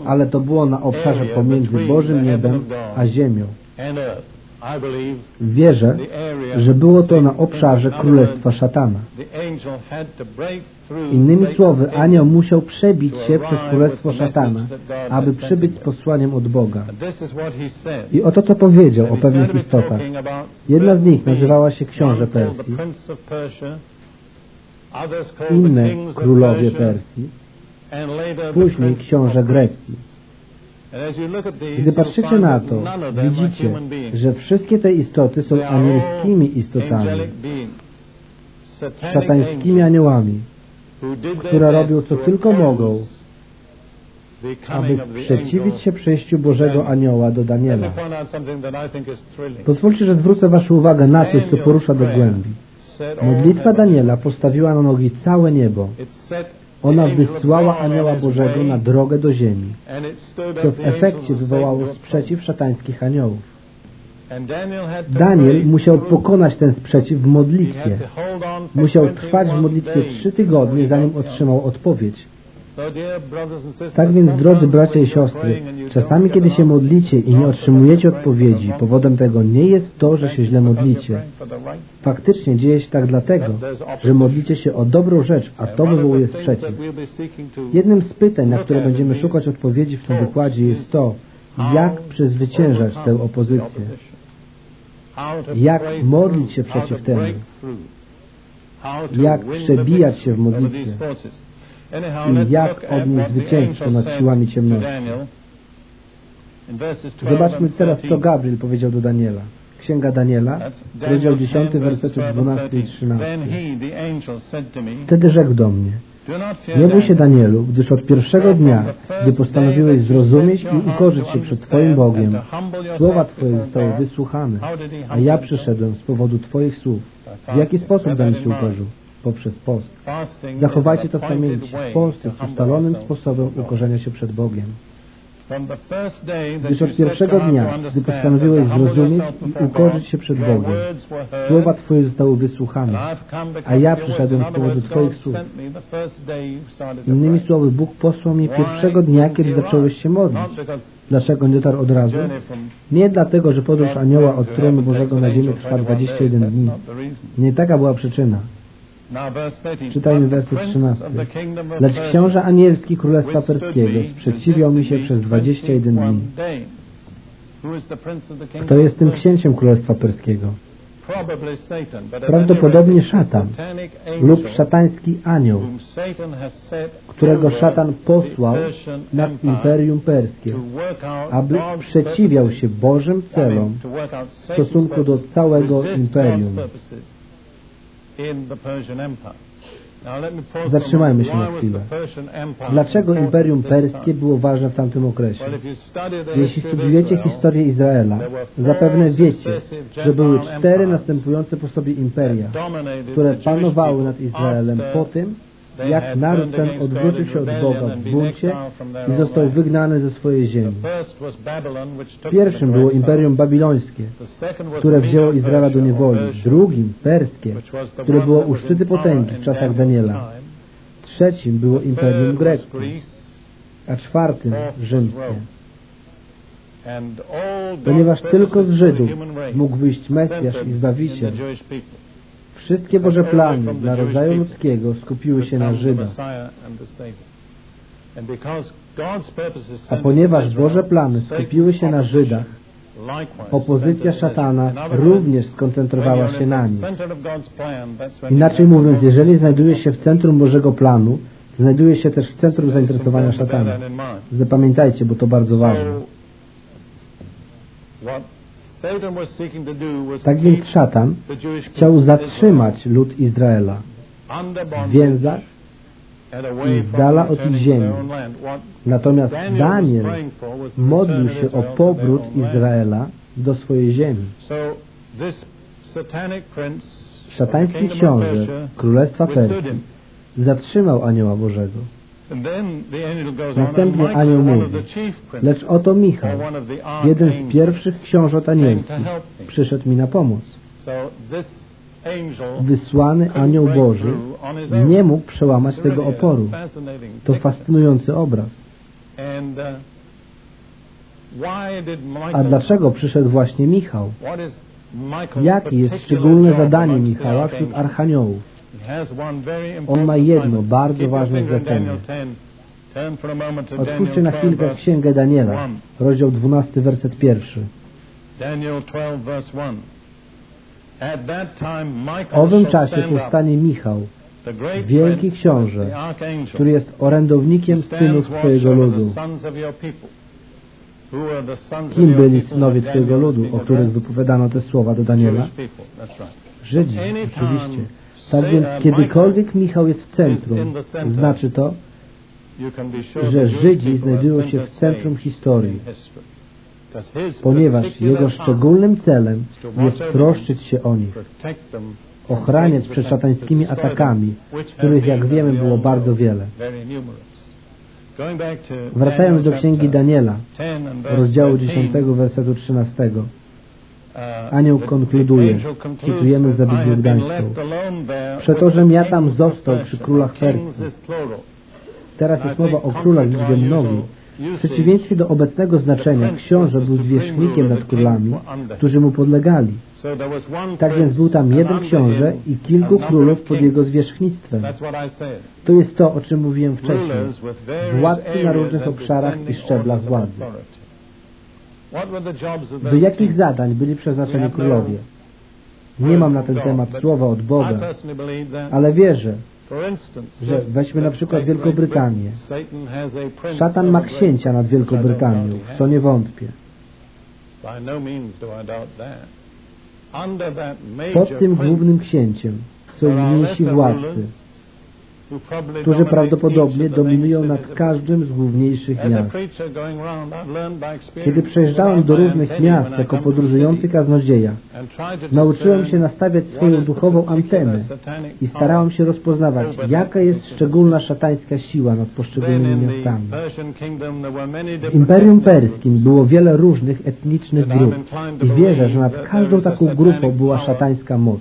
ale to było na obszarze pomiędzy Bożym niebem a ziemią. Wierzę, że było to na obszarze królestwa szatana. Innymi słowy, anioł musiał przebić się przez królestwo szatana, aby przybyć z posłaniem od Boga. I oto co powiedział o pewnych istotach. Jedna z nich nazywała się książę Persji, inne królowie Persji, później książę Grecji. Gdy patrzycie na to, widzicie, że wszystkie te istoty są anielskimi istotami, szatańskimi aniołami, które robią co tylko mogą, aby sprzeciwić się przejściu Bożego Anioła do Daniela. Pozwólcie, że zwrócę Waszą uwagę na coś, co porusza do głębi. Modlitwa Daniela postawiła na nogi całe niebo. Ona wysłała anioła Bożego na drogę do ziemi, co w efekcie wywołało sprzeciw szatańskich aniołów. Daniel musiał pokonać ten sprzeciw w modlitwie. Musiał trwać w modlitwie trzy tygodnie, zanim otrzymał odpowiedź. Tak więc, drodzy bracia i siostry, czasami kiedy się modlicie i nie otrzymujecie odpowiedzi, powodem tego nie jest to, że się źle modlicie. Faktycznie dzieje się tak dlatego, że modlicie się o dobrą rzecz, a to wywołuje sprzeciw. Jednym z pytań, na które będziemy szukać odpowiedzi w tym wykładzie jest to, jak przezwyciężać tę opozycję. Jak modlić się przeciw temu. Jak przebijać się w modlitwie i jak odnieść zwycięstwo nad siłami ciemności. Zobaczmy teraz, co Gabriel powiedział do Daniela. Księga Daniela, rozdział 10, wersety 12 i 13. Wtedy rzekł do mnie, nie bój się Danielu, gdyż od pierwszego dnia, gdy postanowiłeś zrozumieć i ukorzyć się przed Twoim Bogiem, słowa Twoje zostały wysłuchane, a ja przyszedłem z powodu Twoich słów. W jaki sposób Daniel się ukorzył? Poprzez post. Zachowajcie to w pamięci. Post jest ustalonym sposobem ukorzenia się przed Bogiem. Gdyż od pierwszego dnia, gdy postanowiłeś zrozumieć i ukorzyć się przed Bogiem, słowa Twoje zostały wysłuchane, a ja przyszedłem z powodu Twoich słów. Innymi słowy, Bóg posłał mnie pierwszego dnia, kiedy zacząłeś się modlić. Dlaczego nie dotarł od razu? Nie dlatego, że podróż anioła od tronu Bożego na ziemię trwa 21 dni. Nie taka była przyczyna. Czytajmy werset 13. Lecz książę anielski Królestwa Perskiego sprzeciwiał mi się przez 21 dni. Kto jest tym księciem Królestwa Perskiego? Prawdopodobnie szatan lub szatański anioł, którego szatan posłał nad Imperium Perskie, aby sprzeciwiał się Bożym celom w stosunku do całego Imperium. Zatrzymajmy się na chwilę. Dlaczego Imperium Perskie było ważne w tamtym okresie? Jeśli studiujecie historię Izraela, zapewne wiecie, że były cztery następujące po sobie imperia, które panowały nad Izraelem po tym, jak naród ten odwrócił się od Boga w buncie i został wygnany ze swojej ziemi. Pierwszym było Imperium Babilońskie, które wzięło Izraela do niewoli. Drugim Perskie, które było u szczyty potęgi w czasach Daniela. Trzecim było Imperium Greckie, a czwartym Rzymskie. Ponieważ tylko z Żydów mógł wyjść Mesjasz i Zbawiciel, Wszystkie Boże plany dla rodzaju ludzkiego skupiły się na Żydach. A ponieważ Boże plany skupiły się na Żydach, opozycja szatana również skoncentrowała się na nich. Inaczej mówiąc, jeżeli znajduje się w centrum Bożego planu, znajduje się też w centrum zainteresowania szatana. Zapamiętajcie, bo to bardzo ważne. Tak więc szatan chciał zatrzymać lud Izraela w więzach i z dala od ich ziemi. Natomiast Daniel modlił się o powrót Izraela do swojej ziemi. Szatański książę Królestwa Persji zatrzymał anioła Bożego. Następnie anioł mówi, lecz oto Michał, jeden z pierwszych książąt anielskich, przyszedł mi na pomoc. Wysłany anioł Boży nie mógł przełamać tego oporu. To fascynujący obraz. A dlaczego przyszedł właśnie Michał? Jakie jest szczególne zadanie Michała wśród archaniołów? On ma jedno bardzo ważne znaczenie. Otwórzcie na chwilkę Księgę Daniela, rozdział 12, werset pierwszy. W owym czasie powstanie Michał, wielki książę, który jest orędownikiem synów Twojego ludu. Kim byli synowie Twojego ludu, o których wypowiadano te słowa do Daniela? Żydzi, oczywiście. Tak więc kiedykolwiek Michał jest w centrum, znaczy to, że Żydzi znajdują się w centrum historii, ponieważ jego szczególnym celem jest troszczyć się o nich, ochraniać przed szatańskimi atakami, których, jak wiemy, było bardzo wiele. Wracając do Księgi Daniela, rozdziału 10, wersetu 13. Anioł konkluduje, cytujemy za Biblię Gdańską. Przetożem ja tam został przy królach Persji. Teraz jest mowa o królach liczbie mnogiej. W przeciwieństwie do obecnego znaczenia, książę był zwierzchnikiem nad królami, którzy mu podlegali. Tak więc był tam jeden książę i kilku królów pod jego zwierzchnictwem. To jest to, o czym mówiłem wcześniej. Władcy na różnych obszarach i szczeblach władzy. Do jakich zadań byli przeznaczeni królowie? Nie mam na ten temat słowa od Boga, ale wierzę, że weźmy na przykład Wielką Brytanię. Szatan ma księcia nad Wielką Brytanią, w co nie wątpię. Pod tym głównym księciem są mniejsi władcy, którzy prawdopodobnie dominują nad każdym z główniejszych miast. Kiedy przejeżdżałem do różnych miast jako podróżujący kaznodzieja, nauczyłem się nastawiać swoją duchową antenę i starałem się rozpoznawać, jaka jest szczególna szatańska siła nad poszczególnymi miastami. W Imperium Perskim było wiele różnych etnicznych grup i wierzę, że nad każdą taką grupą była szatańska moc.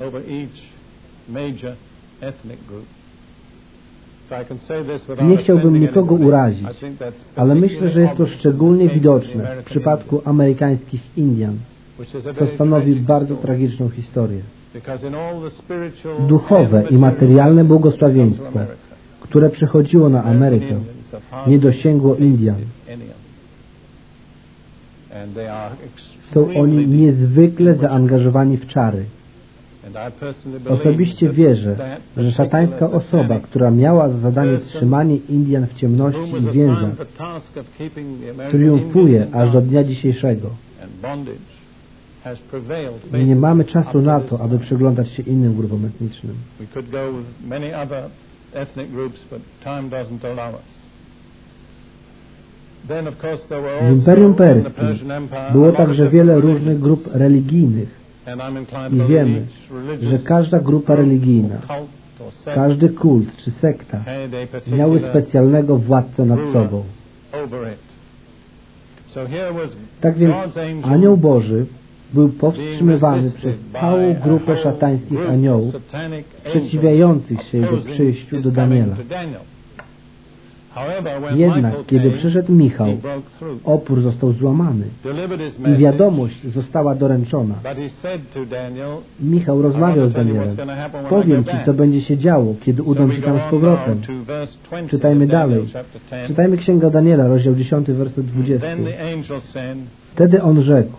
Nie chciałbym nikogo urazić, ale myślę, że jest to szczególnie widoczne w przypadku amerykańskich Indian, co stanowi bardzo tragiczną historię. Duchowe i materialne błogosławieństwo, które przychodziło na Amerykę, nie dosięgło Indian. Są oni niezwykle zaangażowani w czary. Osobiście wierzę, że szatańska osoba, która miała za zadanie trzymanie Indian w ciemności i więziach, triumfuje aż do dnia dzisiejszego. I nie mamy czasu na to, aby przyglądać się innym grupom etnicznym. W Imperium Perskim było także wiele różnych grup religijnych, i wiemy, że każda grupa religijna, każdy kult czy sekta miały specjalnego władcę nad sobą. Tak więc anioł Boży był powstrzymywany przez całą grupę szatańskich aniołów sprzeciwiających się jego przyjściu do Daniela. Jednak, kiedy przyszedł Michał, opór został złamany i wiadomość została doręczona. Michał rozmawiał z Danielem. Powiem Ci, co będzie się działo, kiedy udą Ci tam z powrotem. Czytajmy dalej. Czytajmy Księga Daniela, rozdział 10, werset 20. Wtedy on rzekł,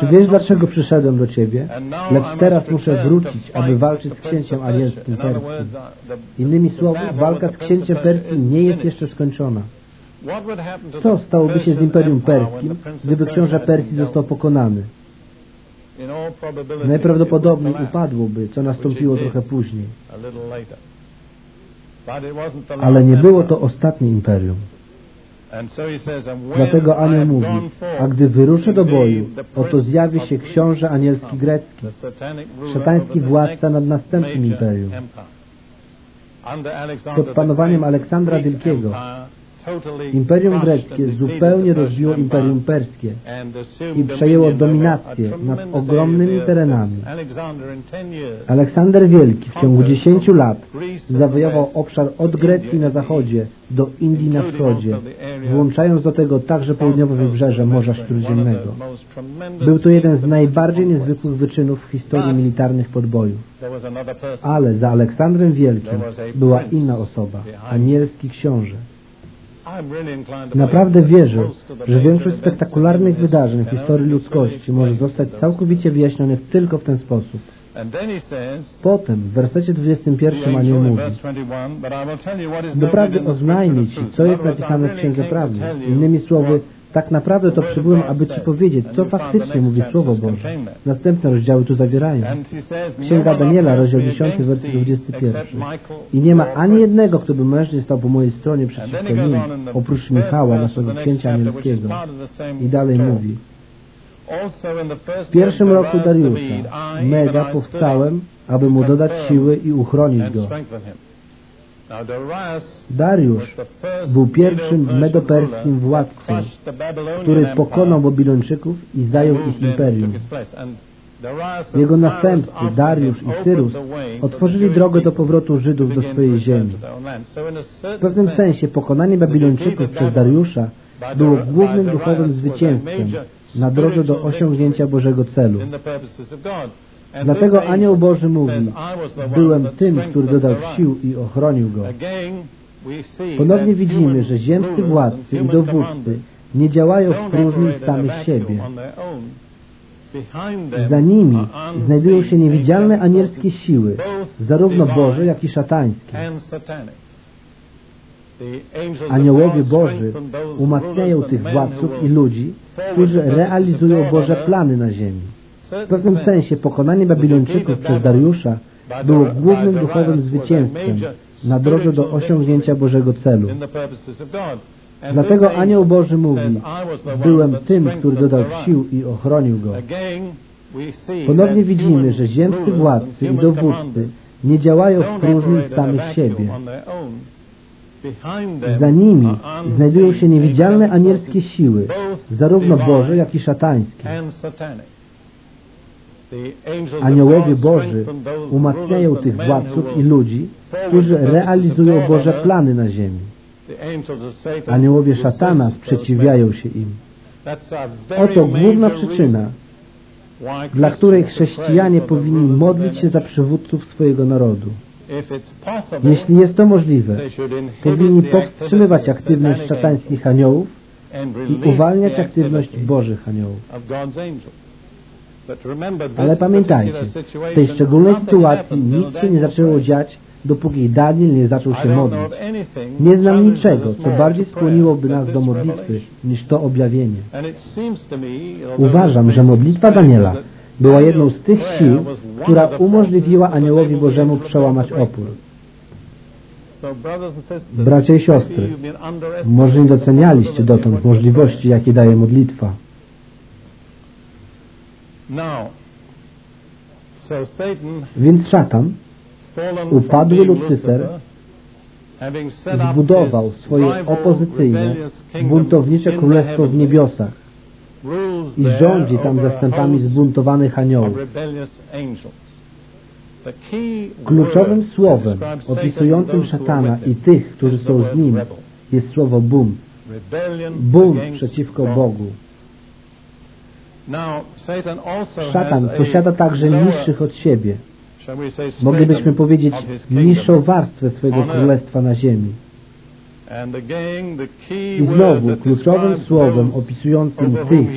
czy wiesz dlaczego przyszedłem do Ciebie, lecz teraz muszę wrócić, aby walczyć z księciem anielskim perskim. Innymi słowy, walka z księciem perskim nie jest jeszcze skończona. Co stałoby się z Imperium Perskim, gdyby książę Persji został pokonany? Najprawdopodobniej upadłoby, co nastąpiło trochę później. Ale nie było to ostatnie imperium. Dlatego anioł mówi, a gdy wyruszę do boju, oto zjawi się książę anielski grecki, szatański władca nad następnym imperium. Pod panowaniem Aleksandra Wielkiego Imperium greckie zupełnie rozbiło Imperium perskie i przejęło dominację nad ogromnymi terenami. Aleksander Wielki w ciągu 10 lat zawojował obszar od Grecji na zachodzie do Indii na wschodzie, włączając do tego także południowe wybrzeże Morza Śródziemnego. Był to jeden z najbardziej niezwykłych wyczynów w historii militarnych podbojów. Ale za Aleksandrem Wielkim była inna osoba, anielski książę. Naprawdę wierzę, że większość spektakularnych wydarzeń w historii ludzkości może zostać całkowicie wyjaśnionych tylko w ten sposób. Potem w wersecie 21 anioł mówi Doprawdy oznajmię Ci, co jest napisane w Księdze Prawdy. Innymi słowy, tak naprawdę to przybyłem, aby Ci powiedzieć, co faktycznie mówi Słowo Boże. Następne rozdziały tu zawierają. Księga Daniela, rozdział 10, werset 21. I nie ma ani jednego, kto by mężnie stał po mojej stronie przeciwko nim, oprócz Michała, naszego księcia anielskiego. I dalej mówi. W pierwszym roku Dariusza, Mega, powstałem, aby mu dodać siły i uchronić go. Dariusz był pierwszym medoperskim władcą, który pokonał Babilończyków i zajął ich imperium. Jego następcy, Dariusz i Cyrus, otworzyli drogę do powrotu Żydów do swojej ziemi. W pewnym sensie pokonanie Babilończyków przez Dariusza było głównym duchowym zwycięstwem na drodze do osiągnięcia Bożego celu. Dlatego anioł Boży mówi, byłem tym, który dodał sił i ochronił go. Ponownie widzimy, że ziemscy władcy i dowódcy nie działają w próżni samych siebie. Za nimi znajdują się niewidzialne anielskie siły, zarówno Boże, jak i szatańskie. Aniołowie Boży umacniają tych władców i ludzi, którzy realizują Boże plany na ziemi. W pewnym sensie pokonanie Babilończyków przez Dariusza było głównym duchowym zwycięstwem na drodze do osiągnięcia Bożego celu. Dlatego anioł Boży mówi, byłem tym, który dodał sił i ochronił go. Ponownie widzimy, że ziemscy władcy i dowódcy nie działają w próżni samych siebie. Za nimi znajdują się niewidzialne anielskie siły, zarówno Boże, jak i szatańskie. Aniołowie Boży umacniają tych władców i ludzi, którzy realizują Boże plany na ziemi. Aniołowie szatana sprzeciwiają się im. Oto główna przyczyna, dla której chrześcijanie powinni modlić się za przywódców swojego narodu. Jeśli jest to możliwe, powinni powstrzymywać aktywność szatańskich aniołów i uwalniać aktywność Bożych aniołów. Ale pamiętajcie, w tej szczególnej sytuacji nic się nie zaczęło dziać, dopóki Daniel nie zaczął się modlić. Nie znam niczego, co bardziej skłoniłoby nas do modlitwy, niż to objawienie. Uważam, że modlitwa Daniela była jedną z tych sił, która umożliwiła aniołowi Bożemu przełamać opór. Bracia i siostry, może nie docenialiście dotąd możliwości, jakie daje modlitwa. Więc szatan, upadły Lucyfer, zbudował swoje opozycyjne, buntownicze królestwo w niebiosach i rządzi tam zastępami zbuntowanych aniołów. Kluczowym słowem opisującym szatana i tych, którzy są z nim, jest słowo bunt. Bunt przeciwko Bogu. Szatan posiada także niższych od siebie. Moglibyśmy powiedzieć niższą warstwę swojego królestwa na ziemi. I znowu kluczowym słowem opisującym tych,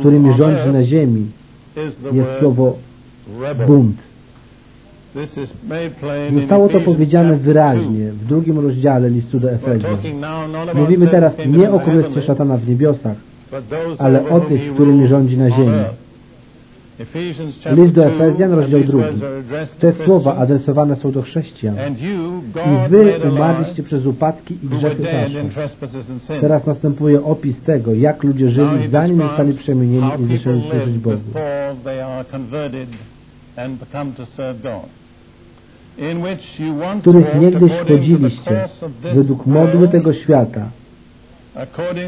którymi rządzi na ziemi jest słowo bunt. Zostało to powiedziane wyraźnie w drugim rozdziale listu do Efezjan. Mówimy teraz nie o królestwie szatana w niebiosach, ale o tych, którymi rządzi na ziemi. List do Efezjan, rozdział drugi. Te słowa adresowane są do chrześcijan. I wy umarliście przez upadki i grzechy wasze. Teraz następuje opis tego, jak ludzie żyli, zanim zostali przemienieni i zaczęli służyć Bogu. w których niegdyś chodziliście według modły tego świata,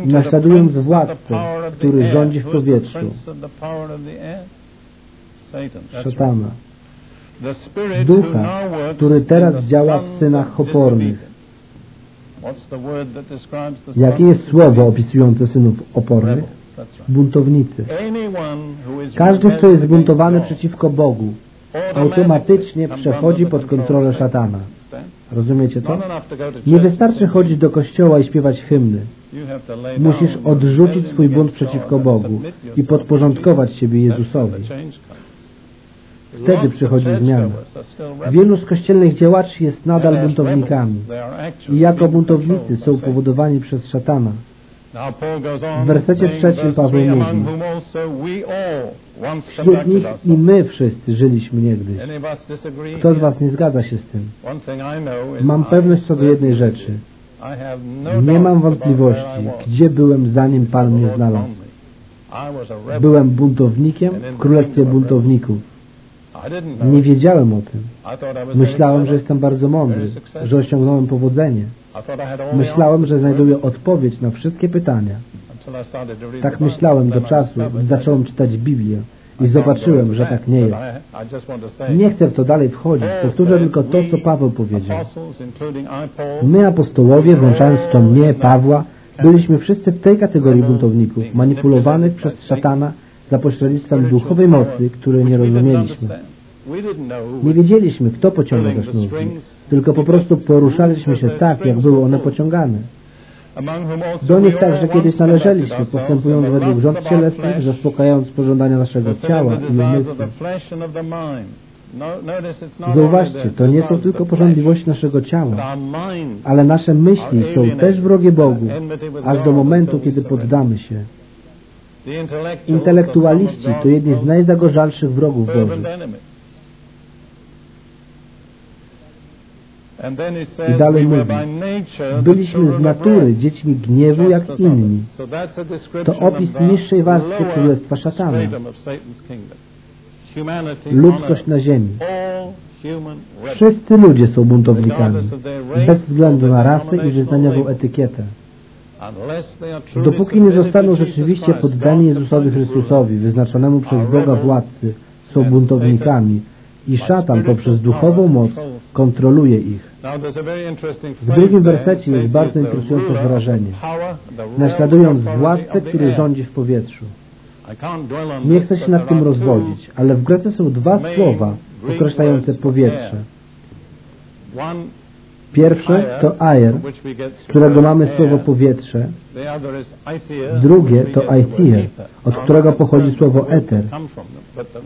naśladując władcę, który rządzi w powietrzu, szatana, ducha, który teraz działa w synach opornych. Jakie jest słowo opisujące synów opornych? Buntownicy. Każdy, kto jest zbuntowany przeciwko Bogu, automatycznie przechodzi pod kontrolę szatana. Rozumiecie to? Nie wystarczy chodzić do kościoła i śpiewać hymny. Musisz odrzucić swój bunt przeciwko Bogu i podporządkować siebie Jezusowi. Wtedy przychodzi zmiana. Wielu z kościelnych działaczy jest nadal buntownikami i jako buntownicy są powodowani przez szatana. W wersecie trzecim Paweł mówi Wśród nich i my wszyscy żyliśmy niegdyś. Kto z Was nie zgadza się z tym? Mam pewność sobie jednej rzeczy. Nie mam wątpliwości, gdzie byłem zanim Pan mnie znalazł. Byłem buntownikiem w królestwie buntowników. Nie wiedziałem o tym. Myślałem, że jestem bardzo mądry, że osiągnąłem powodzenie. Myślałem, że znajduję odpowiedź na wszystkie pytania. Tak myślałem do czasu, gdy zacząłem czytać Biblię i zobaczyłem, że tak nie jest. Nie chcę w to dalej wchodzić. Powtórzę tylko to, co Paweł powiedział. My, apostołowie, włączając w to mnie, Pawła, byliśmy wszyscy w tej kategorii buntowników, manipulowanych przez szatana za pośrednictwem duchowej mocy, której nie rozumieliśmy. Nie wiedzieliśmy, kto pociąga te sznurki, tylko po prostu poruszaliśmy się tak, jak były one pociągane. Do nich także kiedyś należeliśmy, postępując według rząd cielesnych, zaspokajając pożądania naszego ciała i umysłu. Zauważcie, to nie są tylko porządliwości naszego ciała, ale nasze myśli są też wrogie Bogu, aż do momentu, kiedy poddamy się. Intelektualiści to jedni z najzagorzalszych wrogów Bożych. I dalej mówi, byliśmy z natury dziećmi gniewu jak inni. To opis niższej warstwy królestwa szatana. Ludzkość na ziemi. Wszyscy ludzie są buntownikami, bez względu na rasę i wyznaniową etykietę. Dopóki nie zostaną rzeczywiście poddani Jezusowi Chrystusowi, wyznaczonemu przez Boga władcy, są buntownikami i szatan poprzez duchową moc kontroluje ich. W drugim wersecie jest bardzo interesujące wyrażenie. Naśladując władcę, który rządzi w powietrzu. Nie chcę się nad tym rozwodzić, ale w Grece są dwa słowa określające powietrze. Pierwsze to air, z którego mamy słowo powietrze. Drugie to aether, od którego pochodzi słowo eter.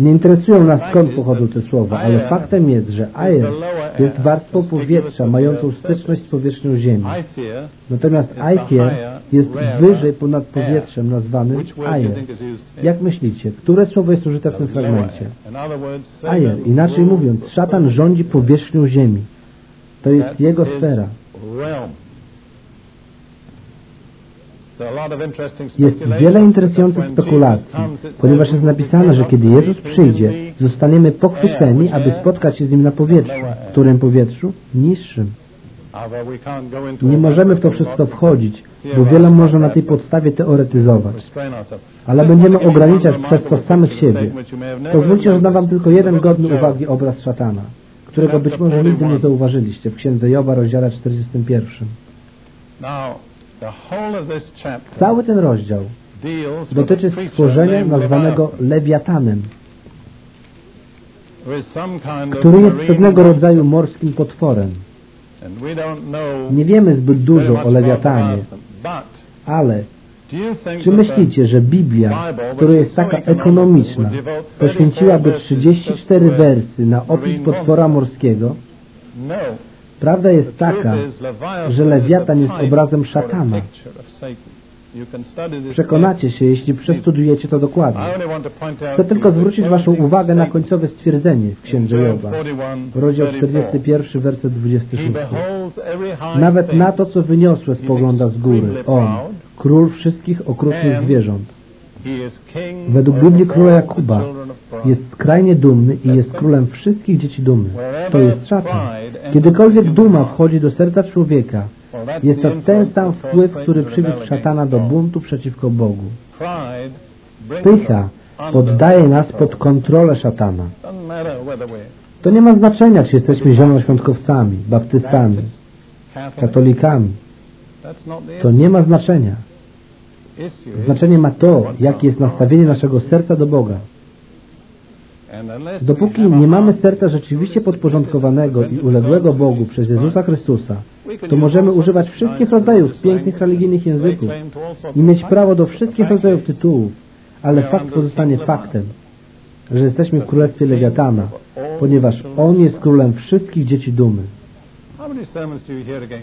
Nie interesują nas skąd pochodzą te słowa, ale faktem jest, że air jest warstwą powietrza mającą styczność z powierzchnią Ziemi. Natomiast aether jest wyżej ponad powietrzem nazwany air. Jak myślicie, które słowo jest użyte w tym fragmencie? Air, inaczej mówiąc, szatan rządzi powierzchnią Ziemi. To jest jego sfera. Jest wiele interesujących spekulacji, ponieważ jest napisane, że kiedy Jezus przyjdzie, zostaniemy pochwyceni, aby spotkać się z Nim na powietrzu. W którym powietrzu? Niższym. Nie możemy w to wszystko wchodzić, bo wiele można na tej podstawie teoretyzować. Ale będziemy ograniczać przez to samych siebie. Pozwólcie, że dam Wam tylko jeden godny uwagi obraz szatana którego być może nigdy nie zauważyliście w Księdze Joba, rozdziale 41. Cały ten rozdział dotyczy stworzenia nazwanego lewiatanem, który jest pewnego rodzaju morskim potworem. Nie wiemy zbyt dużo o lewiatanie, ale czy myślicie, że Biblia, która jest taka ekonomiczna, poświęciłaby 34 wersy na opis potwora morskiego? Prawda jest taka, że lewiatan jest obrazem szatana. Przekonacie się, jeśli przestudujecie to dokładnie. Chcę tylko zwrócić Waszą uwagę na końcowe stwierdzenie w Księdze Joba. Rozdział 41, werset 26. Nawet na to, co wyniosłe spogląda z góry. On, król wszystkich okrutnych zwierząt. Według Biblii króla Jakuba jest skrajnie dumny i jest królem wszystkich dzieci dumy. To jest szatan. Kiedykolwiek duma wchodzi do serca człowieka, Jest to ten sam wpływ, który przywiódł szatana do buntu przeciwko Bogu. Pycha poddaje nas pod kontrolę szatana. To nie ma znaczenia, czy jesteśmy zielonoświątkowcami, baptystami, katolikami. To nie ma znaczenia. Znaczenie ma to, jakie jest nastawienie naszego serca do Boga. Dopóki nie mamy serca rzeczywiście podporządkowanego i uległego Bogu przez Jezusa Chrystusa, to możemy używać wszystkich rodzajów pięknych religijnych języków i mieć prawo do wszystkich rodzajów tytułów, ale fakt pozostanie faktem, że jesteśmy w królestwie Lewiatana, ponieważ On jest królem wszystkich dzieci dumy.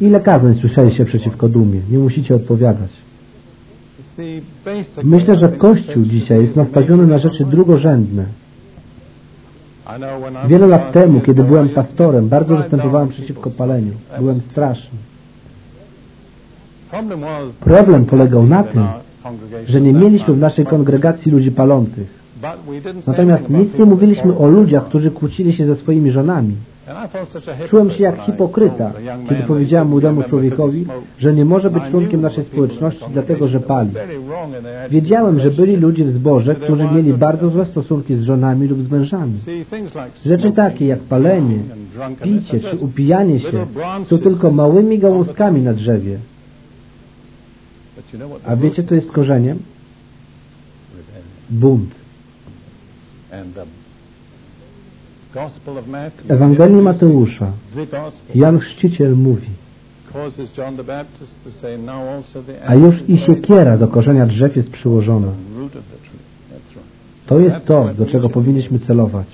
Ile kazań słyszeliście przeciwko dumie? Nie musicie odpowiadać. Myślę, że Kościół dzisiaj jest nastawiony na rzeczy drugorzędne. Wiele lat temu, kiedy byłem pastorem, bardzo występowałem przeciwko paleniu. Byłem straszny. Problem polegał na tym, że nie mieliśmy w naszej kongregacji ludzi palących. Natomiast nic nie mówiliśmy o ludziach, którzy kłócili się ze swoimi żonami. Czułem się jak hipokryta, kiedy powiedziałem młodemu człowiekowi, że nie może być członkiem naszej społeczności, dlatego że pali. Wiedziałem, że byli ludzie w zborze, którzy mieli bardzo złe stosunki z żonami lub z mężami. Rzeczy takie jak palenie, picie czy upijanie się są tylko małymi gałązkami na drzewie. A wiecie, co jest korzeniem? Bunt. W Ewangelii Mateusza Jan Chrzciciel mówi a już i siekiera do korzenia drzew jest przyłożona. To jest to, do czego powinniśmy celować.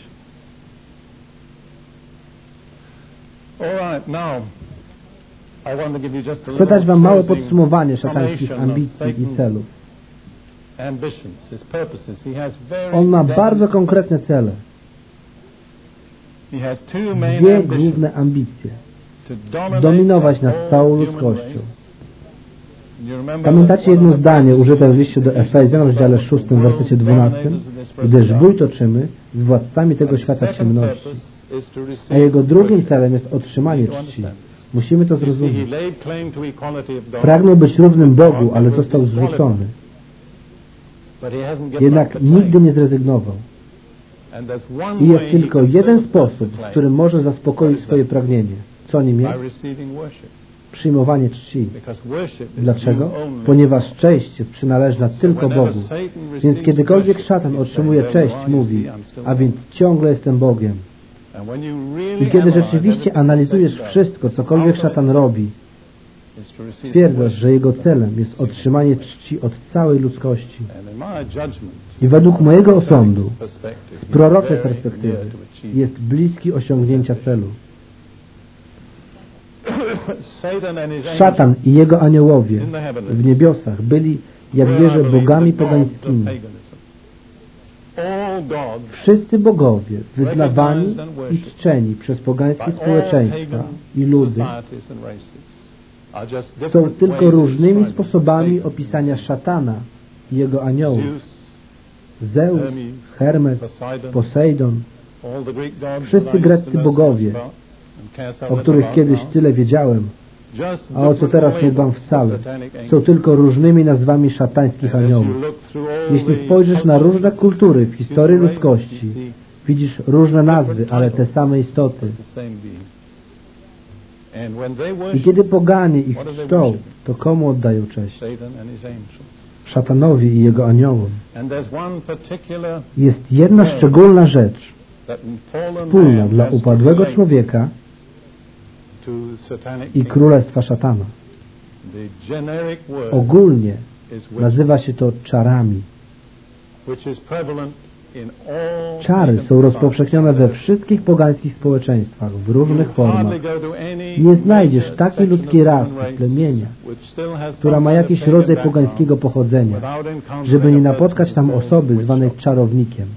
Chcę dać Wam małe podsumowanie szatańskich ambicji i celów. On ma bardzo konkretne cele. Dwie główne ambicje. Dominować nad całą ludzkością. Pamiętacie jedno zdanie użyte w liście do Efezjan w rozdziale 6, w wersecie 12? Gdyż bój toczymy z władcami tego świata ciemności. A jego drugim celem jest otrzymanie czci. Musimy to zrozumieć. Pragnął być równym Bogu, ale został zrzucony. Jednak nigdy nie zrezygnował. I jest tylko jeden sposób, w którym może zaspokoić swoje pragnienie. Co nim jest? Przyjmowanie czci. Dlaczego? Ponieważ cześć jest przynależna tylko Bogu. Więc kiedykolwiek szatan otrzymuje cześć, mówi, a więc ciągle jestem Bogiem. I kiedy rzeczywiście analizujesz wszystko, cokolwiek szatan robi, stwierdzasz, że jego celem jest otrzymanie czci od całej ludzkości. I według mojego osądu, z proroczej perspektywy, jest bliski osiągnięcia celu. Szatan i jego aniołowie w niebiosach byli, jak wierzę, bogami pogańskimi. Wszyscy bogowie wyznawani i czczeni przez pogańskie społeczeństwa i ludy są tylko różnymi sposobami opisania szatana i jego aniołów. Zeus, Hermes, Poseidon, wszyscy greccy bogowie, o których kiedyś tyle wiedziałem, a o co teraz nie dbam wcale, są tylko różnymi nazwami szatańskich aniołów. Jeśli spojrzysz na różne kultury w historii ludzkości, widzisz różne nazwy, ale te same istoty. I kiedy poganie ich czczą, to komu oddają cześć? Szatanowi i jego aniołom. Jest jedna szczególna rzecz, wspólna dla upadłego człowieka i królestwa szatana. Ogólnie nazywa się to czarami. Czary są rozpowszechnione we wszystkich pogańskich społeczeństwach, w różnych formach. Nie znajdziesz takiej ludzkiej rasy, plemienia, która ma jakiś rodzaj pogańskiego pochodzenia, żeby nie napotkać tam osoby zwanej czarownikiem.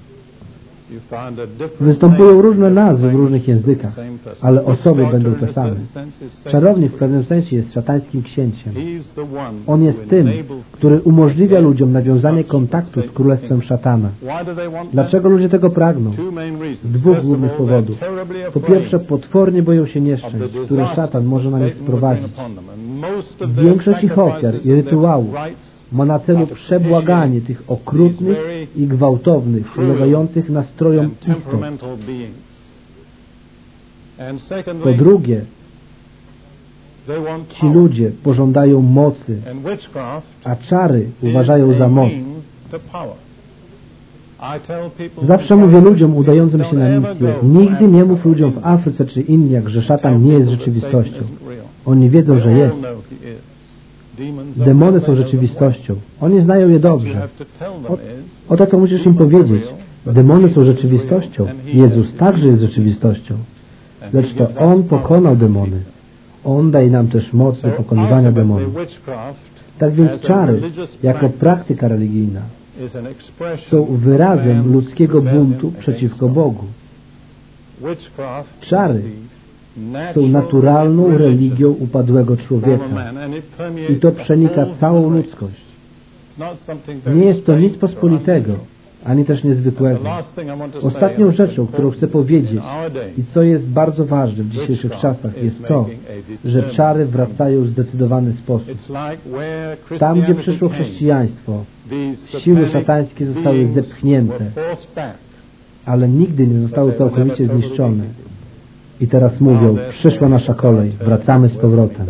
Występują różne nazwy w różnych językach, ale osoby będą te same. Czarownik w pewnym sensie jest szatańskim księciem. On jest tym, który umożliwia ludziom nawiązanie kontaktu z królestwem szatana. Dlaczego ludzie tego pragną? Z dwóch głównych powodów. Po pierwsze, potwornie boją się nieszczęść, które szatan może na nich sprowadzić. Większość ich ofiar i rytuałów ma na celu przebłaganie tych okrutnych i gwałtownych, ulegających nastrojom istot. Po drugie, ci ludzie pożądają mocy, a czary uważają za moc. Zawsze mówię ludziom udającym się na misję, nigdy nie mów ludziom w Afryce czy Indiach, że szatan nie jest rzeczywistością. Oni wiedzą, że jest. Demony są rzeczywistością. Oni znają je dobrze. Oto to musisz im powiedzieć. Demony są rzeczywistością. Jezus także jest rzeczywistością. Lecz to On pokonał demony. On daje nam też moc do pokonywania demonów. Tak więc czary, jako praktyka religijna, są wyrazem ludzkiego buntu przeciwko Bogu. Czary są naturalną religią upadłego człowieka i to przenika całą ludzkość. Nie jest to nic pospolitego, ani też niezwykłego. Ostatnią rzeczą, którą chcę powiedzieć i co jest bardzo ważne w dzisiejszych czasach jest to, że czary wracają w zdecydowany sposób. Tam, gdzie przyszło chrześcijaństwo, siły szatańskie zostały zepchnięte, ale nigdy nie zostały całkowicie zniszczone. I teraz mówią, przyszła nasza kolej, wracamy z powrotem.